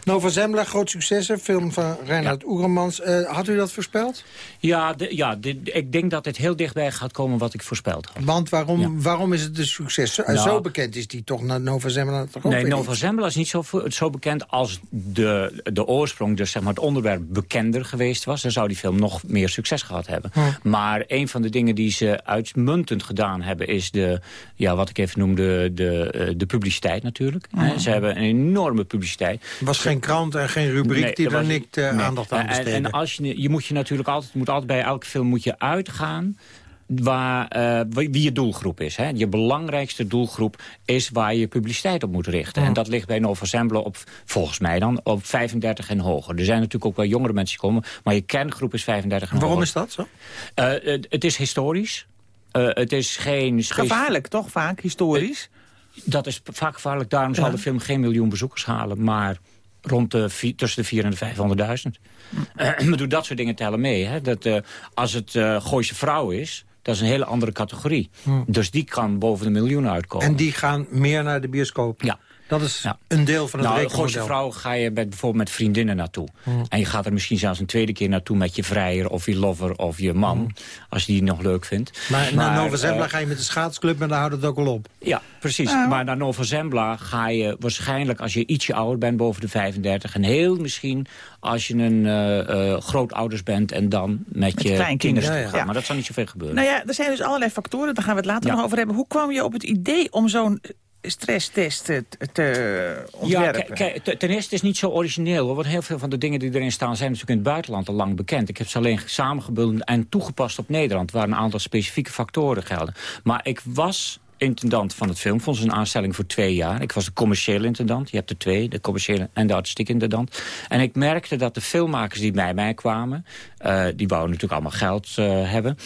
Nova Zembla, groot succes, een film van Reinhard ja. Oeremans. Uh, had u dat voorspeld? Ja, de, ja de, ik denk dat het heel dichtbij gaat komen wat ik voorspeld had. Want waarom, ja. waarom is het een succes? Zo, nou, zo, bekend is die toch naar Nova Zembla toch Nee, Nova Zembla is niet zo, zo bekend als de, de oorsprong, dus zeg maar het onderwerp bekender geweest was. Dan zou die film nog meer succes gehad hebben. Hm. Maar een van de dingen die ze uitmuntend gedaan hebben is de, ja, wat ik even noemde, de, de publiciteit natuurlijk. Mhm. Ze hebben een enorme publiciteit. Er was geen krant en geen rubriek nee, die daar uh, nee. aandacht aan besteden. En, en als je, je moet je natuurlijk altijd, moet altijd bij elke film moet je uitgaan waar, uh, wie je doelgroep is. Hè. Je belangrijkste doelgroep is waar je publiciteit op moet richten. En dat ligt bij Nova Zembla op, volgens mij dan, op 35 en hoger. Er zijn natuurlijk ook wel jongere mensen die komen, maar je kerngroep is 35 en Waarom hoger. is dat zo? Uh, het is historisch. Uh, het is geen... Gevaarlijk, toch vaak, historisch? Dat is vaak gevaarlijk. Daarom ja. zal de film geen miljoen bezoekers halen. Maar rond de, tussen de 400.000 en de 500.000. Uh, *clears throat* maar doe dat soort dingen tellen mee. Hè? Dat, uh, als het uh, Gooise vrouw is... Dat is een hele andere categorie. Hmm. Dus die kan boven de miljoen uitkomen. En die gaan meer naar de bioscoop? Ja. Dat is ja. een deel van het nou, rekenmodel. Vrouw ga je met, bijvoorbeeld met vriendinnen naartoe. Hmm. En je gaat er misschien zelfs een tweede keer naartoe met je vrijer of je lover of je man. Hmm. Als je die nog leuk vindt. Maar, maar naar Nova Zembla uh, ga je met de schaatsclub en daar houdt het ook al op. Ja, precies. Nou. Maar naar Nova Zembla ga je waarschijnlijk als je ietsje ouder bent, boven de 35. En heel misschien als je een uh, uh, grootouders bent en dan met, met je kinderen ja, ja. gaan. Maar dat zal niet zoveel gebeuren. Nou ja, er zijn dus allerlei factoren, daar gaan we het later ja. nog over hebben. Hoe kwam je op het idee om zo'n stresstest te, te ontwerpen? Ja, kijk, ten eerste is het niet zo origineel. Hoor, want heel veel van de dingen die erin staan zijn natuurlijk in het buitenland al lang bekend. Ik heb ze alleen samengebundeld en toegepast op Nederland... waar een aantal specifieke factoren gelden. Maar ik was intendant van het filmfonds. Een aanstelling voor twee jaar. Ik was de commerciële intendant. Je hebt er twee, de commerciële en de artistieke intendant. En ik merkte dat de filmmakers die bij mij kwamen... Uh, die wouden natuurlijk allemaal geld uh, hebben...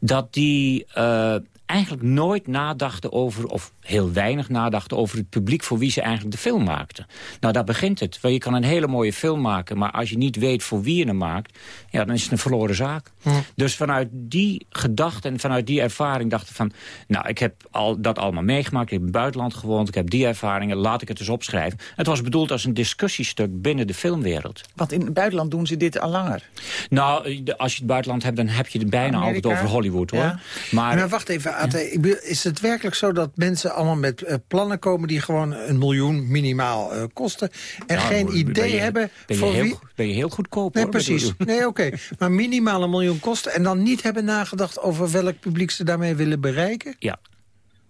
dat die... Uh, eigenlijk nooit nadachten over, of heel weinig nadachten over het publiek voor wie ze eigenlijk de film maakten. Nou, daar begint het. Want je kan een hele mooie film maken, maar als je niet weet voor wie je hem maakt, ja, dan is het een verloren zaak. Hm. Dus vanuit die gedachte en vanuit die ervaring dacht ik van, nou, ik heb al, dat allemaal meegemaakt, ik heb in het buitenland gewoond, ik heb die ervaringen, laat ik het eens opschrijven. Het was bedoeld als een discussiestuk binnen de filmwereld. Want in het buitenland doen ze dit al langer? Nou, als je het buitenland hebt, dan heb je het bijna Amerika? altijd over Hollywood, hoor. Ja. Maar, maar wacht even, Ate, ja. is het werkelijk zo dat mensen allemaal met uh, plannen komen... die gewoon een miljoen minimaal uh, kosten... en geen idee je, hebben ben je voor heel, wie... Ben je heel goedkoop, Nee, hoor, precies. Nee, oké. Okay. *laughs* Maar minimaal een miljoen kosten... en dan niet hebben nagedacht over welk publiek ze daarmee willen bereiken? Ja.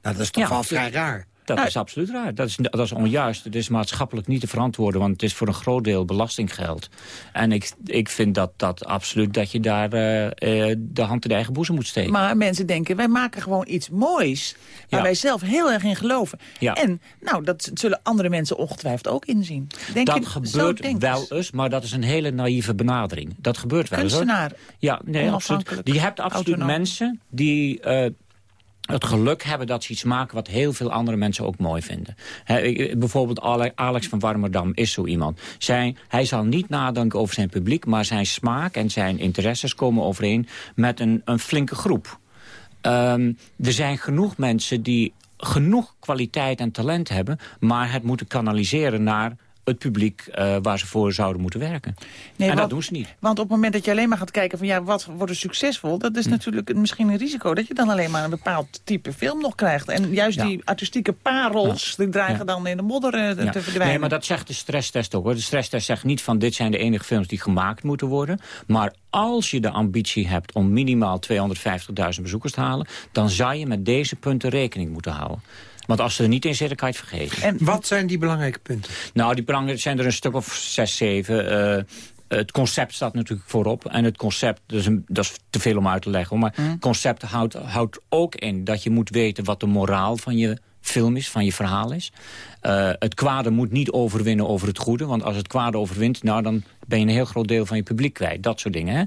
Nou, dat is toch ja, wel vrij raar. Dat is absoluut raar. Dat is, dat is onjuist. Het is maatschappelijk niet te verantwoorden, want het is voor een groot deel belastinggeld. En ik, ik vind dat, dat absoluut dat je daar uh, uh, de hand in de eigen boezem moet steken. Maar mensen denken, wij maken gewoon iets moois... waar Ja. wij zelf heel erg in geloven. Ja. En nou, dat zullen andere mensen ongetwijfeld ook inzien. Denk dat je, gebeurt wel eens, maar dat is een hele naïeve benadering. Dat gebeurt wel eens. Kunstenaar. Ja, nee, absoluut. Je hebt absoluut mensen die... eh, het geluk hebben dat ze iets maken wat heel veel andere mensen ook mooi vinden. Bijvoorbeeld Ale- Alex van Warmerdam is zo iemand. Zijn, hij zal niet nadenken over zijn publiek, maar zijn smaak en zijn interesses komen overeen met een, een flinke groep. Ehm, er zijn genoeg mensen die genoeg kwaliteit en talent hebben... maar het moeten kanaliseren naar het publiek eh, waar ze voor zouden moeten werken. Nee, en dat doen ze niet. Want op het moment dat je alleen maar gaat kijken van ja, wat wordt er succesvol, dat is Hm. natuurlijk misschien een risico dat je dan alleen maar een bepaald type film nog krijgt. En juist Ja. die artistieke parels, die dreigen Ja. dan in de modder eh, te verdwijnen. Nee, maar dat zegt de stresstest ook. Hoor. De stresstest zegt niet van dit zijn de enige films die gemaakt moeten worden. Maar als je de ambitie hebt om minimaal 250.000 bezoekers te halen... dan zou je met deze punten rekening moeten houden. Want als ze er niet in zitten, kan je het vergeten. En wat zijn die belangrijke punten? Nou, die belangrijk zijn er een stuk of zes, zeven. Eh, het concept staat natuurlijk voorop. En het concept, dat is, een, dat is te veel om uit te leggen. Maar Hm. het concept houdt, houdt ook in dat je moet weten wat de moraal van je film is, van je verhaal is. Eh, het kwade moet niet overwinnen over het goede. Want als het kwade overwint, nou, dan ben je een heel groot deel van je publiek kwijt. Dat soort dingen. Hè?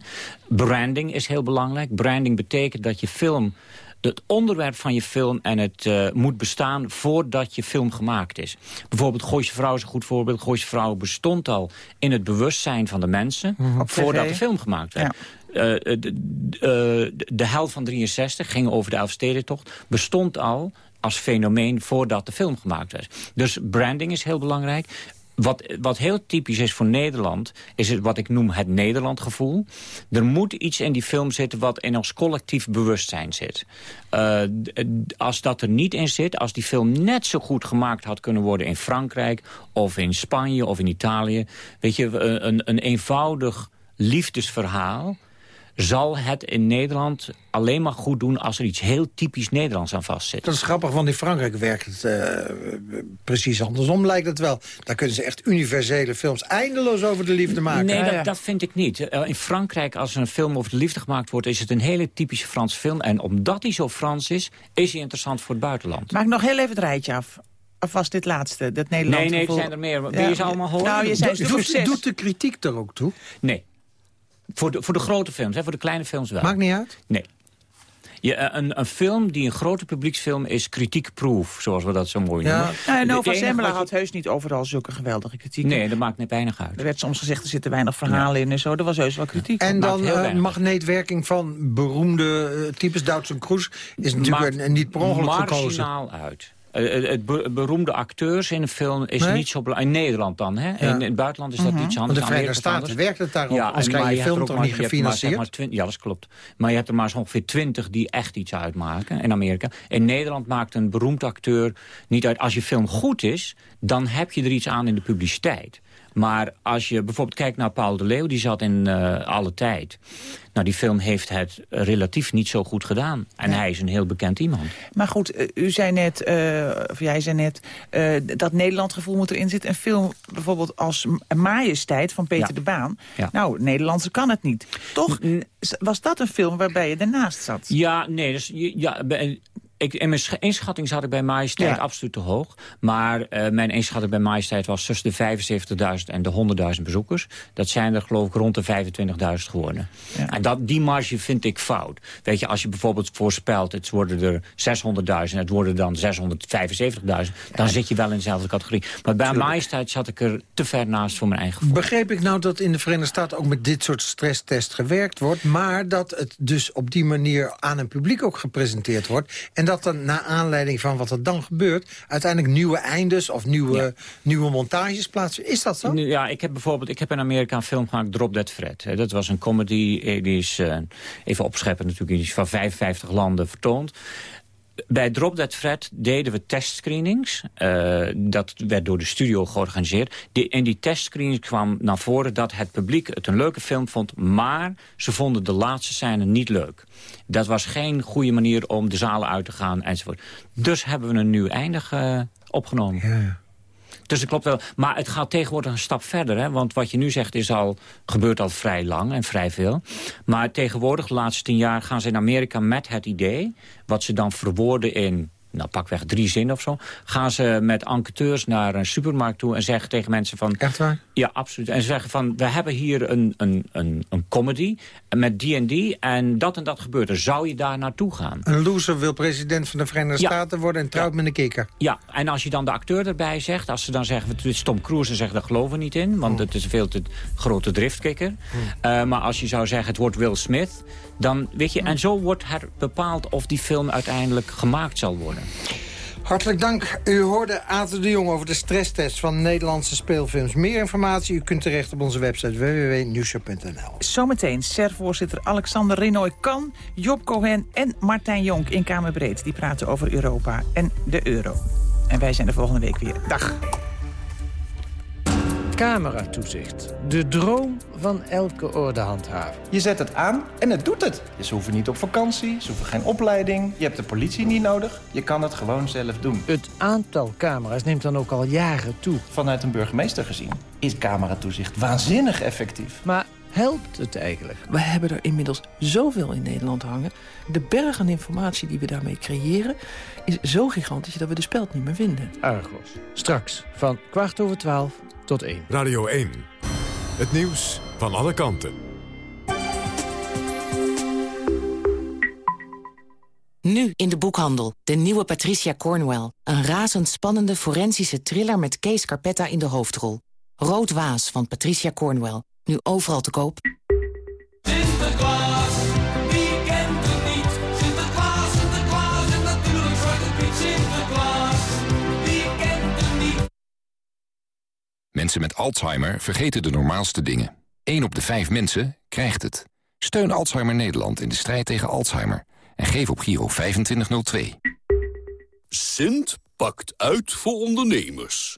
Branding is heel belangrijk. Branding betekent dat je film Het onderwerp van je film en het uh, moet bestaan voordat je film gemaakt is. Bijvoorbeeld Gooise Vrouw is een goed voorbeeld. Gooise Vrouw bestond al in het bewustzijn van de mensen... Mm voordat de film gemaakt werd. Ja. Uh, de, uh, de hel van 63 ging over de Elfstedentocht. Bestond al als fenomeen voordat de film gemaakt werd. Dus branding is heel belangrijk. Wat, wat heel typisch is voor Nederland, is het wat ik noem het Nederlandgevoel. Er moet iets in die film zitten wat in ons collectief bewustzijn zit. Uh, als dat er niet in zit, als die film net zo goed gemaakt had kunnen worden in Frankrijk... of in Spanje of in Italië, weet je, een, een eenvoudig liefdesverhaal zal het in Nederland alleen maar goed doen... als er iets heel typisch Nederlands aan vastzit. Dat is grappig, want in Frankrijk werkt het uh, precies andersom, lijkt het wel. Daar kunnen ze echt universele films eindeloos over de liefde maken. Nee, dat, dat vind ik niet. Uh, in Frankrijk, als er een film over de liefde gemaakt wordt... is het een hele typische Franse film. En omdat hij zo Frans is, is hij interessant voor het buitenland. Maak nog heel even het rijtje af. Of was dit laatste, dat Nederland Nee, nee, het zijn er meer. Wil je ze allemaal horen? Nou, je zei doet, doet de kritiek er ook toe? Nee. Voor de, voor de grote films, hè, voor de kleine films wel. Maakt niet uit? Nee. Je, een, een film die een grote publieksfilm is kritiekproof, zoals we dat zo mooi noemen. Ja, Nova Zembla had heus niet overal zulke geweldige kritiek. Nee, dat maakt net weinig uit. Er werd soms gezegd, er zitten weinig verhalen in en zo. Er was heus wel kritiek. En dan uh, magneetwerking van beroemde uh, types Duitse Kroes is natuurlijk een, niet per ongeluk gekozen. marginaal uit. Uh, het beroemde acteurs in een film is nee? niet zo belangrijk. In Nederland dan, hè? Ja. In, in, het buitenland is dat mm -hmm. iets anders. Want de Verenigde Staten werkt het daarom. Ja, als kan je film toch niet gefinancierd? Maar, maar ja, dat klopt. Maar je hebt er maar ongeveer twintig die echt iets uitmaken in Amerika. In Nederland maakt een beroemd acteur niet uit. Als je film goed is, dan heb je er iets aan in de publiciteit. Maar als je bijvoorbeeld kijkt naar Paul de Leeuw, die zat in uh, alle tijd. Nou, die film heeft het relatief niet zo goed gedaan. En ja. hij is een heel bekend iemand. Maar goed, u zei net, uh, of jij zei net, uh, dat Nederland gevoel moet erin zitten. Een film bijvoorbeeld als Majesteit van Peter ja. de Baan. Ja. Nou, Nederlandse kan het niet. Toch was dat een film waarbij je ernaast zat? Ja, nee, dus, ja, ik, in mijn inschatting zat ik bij Majesteit ja. absoluut te hoog. Maar uh, mijn inschatting bij Majesteit was tussen de 75.000 en de 100.000 bezoekers. Dat zijn er geloof ik rond de 25.000 geworden. Ja. En dat, die marge vind ik fout. Weet je, als je bijvoorbeeld voorspelt, het worden er 600.000... het worden dan 675.000, dan ja. zit je wel in dezelfde categorie. Maar bij Tuurlijk. Majesteit zat ik er te ver naast voor mijn eigen gevoel. Begreep ik nou dat in de Verenigde Staten ook met dit soort stresstest gewerkt wordt... maar dat het dus op die manier aan een publiek ook gepresenteerd wordt... En dat er na aanleiding van wat er dan gebeurt... uiteindelijk nieuwe eindes of nieuwe, ja. nieuwe montages plaatsen. Is dat zo? Ja, ik heb bijvoorbeeld ik heb in Amerika een film gemaakt, Drop Dead Fred. Dat was een comedy, die is, uh, even opscheppen natuurlijk... die is van 55 landen vertoond bij Drop Dead Fred deden we testscreenings. Uh, dat werd door de studio georganiseerd. In die testscreenings kwam naar voren dat het publiek het een leuke film vond... maar ze vonden de laatste scène niet leuk. Dat was geen goede manier om de zalen uit te gaan enzovoort. Dus hebben we een nieuw eindig uh, opgenomen. Dus dat klopt wel. Maar het gaat tegenwoordig een stap verder. Hè? Want wat je nu zegt is al, gebeurt al vrij lang en vrij veel. Maar tegenwoordig, de laatste tien jaar, gaan ze in Amerika met het idee... wat ze dan verwoorden in nou pakweg drie zinnen of zo... gaan ze met enquêteurs naar een supermarkt toe en zeggen tegen mensen van... Echt waar? Ja, absoluut. En ze zeggen van, we hebben hier een, een, een, een comedy met die en die... en dat en dat gebeurt er. Zou je daar naartoe gaan? Een loser wil president van de Verenigde ja. Staten worden en trouwt ja. met een kikker. Ja, en als je dan de acteur erbij zegt... als ze dan zeggen, het is Tom Cruise en zeggen, daar geloven we niet in... want oh. het is een veel te grote driftkikker. Oh. Uh, maar als je zou zeggen, het wordt Will Smith... dan weet je, en zo wordt er bepaald of die film uiteindelijk gemaakt zal worden. Hartelijk dank. U hoorde Aten de Jong over de stresstest van Nederlandse speelfilms. Meer informatie u kunt terecht op onze website www.nieuwshow.nl. Zometeen SER-voorzitter Alexander Renoy Kan, Job Cohen en Martijn Jonk in Kamerbreed. Die praten over Europa en de euro. En wij zijn de volgende week weer. Dag. Cameratoezicht. De droom van elke ordehandhaver. Je zet het aan en het doet het. Ze hoeven niet op vakantie, ze hoeven geen opleiding. Je hebt de politie niet nodig. Je kan het gewoon zelf doen. Het aantal camera's neemt dan ook al jaren toe. Vanuit een burgemeester gezien is cameratoezicht waanzinnig effectief. Maar helpt het eigenlijk? We hebben er inmiddels zoveel in Nederland hangen. De berg aan informatie die we daarmee creëren... is zo gigantisch dat we de speld niet meer vinden. Argos. Straks van kwart over twaalf tot 1. Radio 1. Het nieuws van alle kanten. Nu in de boekhandel. De nieuwe Patricia Cornwell. Een razendspannende forensische thriller met Kees Carpetta in de hoofdrol. Rood Waas van Patricia Cornwell. Nu overal te koop. Sinterklaas, wie kent het niet? Sinterklaas, Sinterklaas en natuurlijk Zwarte Piet Sinterklaas. Wie kent het niet? Mensen met Alzheimer vergeten de normaalste dingen. 1 op de 5 mensen krijgt het. Steun Alzheimer Nederland in de strijd tegen Alzheimer. En geef op Giro 2502. Sint pakt uit voor ondernemers.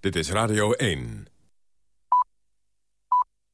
Dit is Radio 1.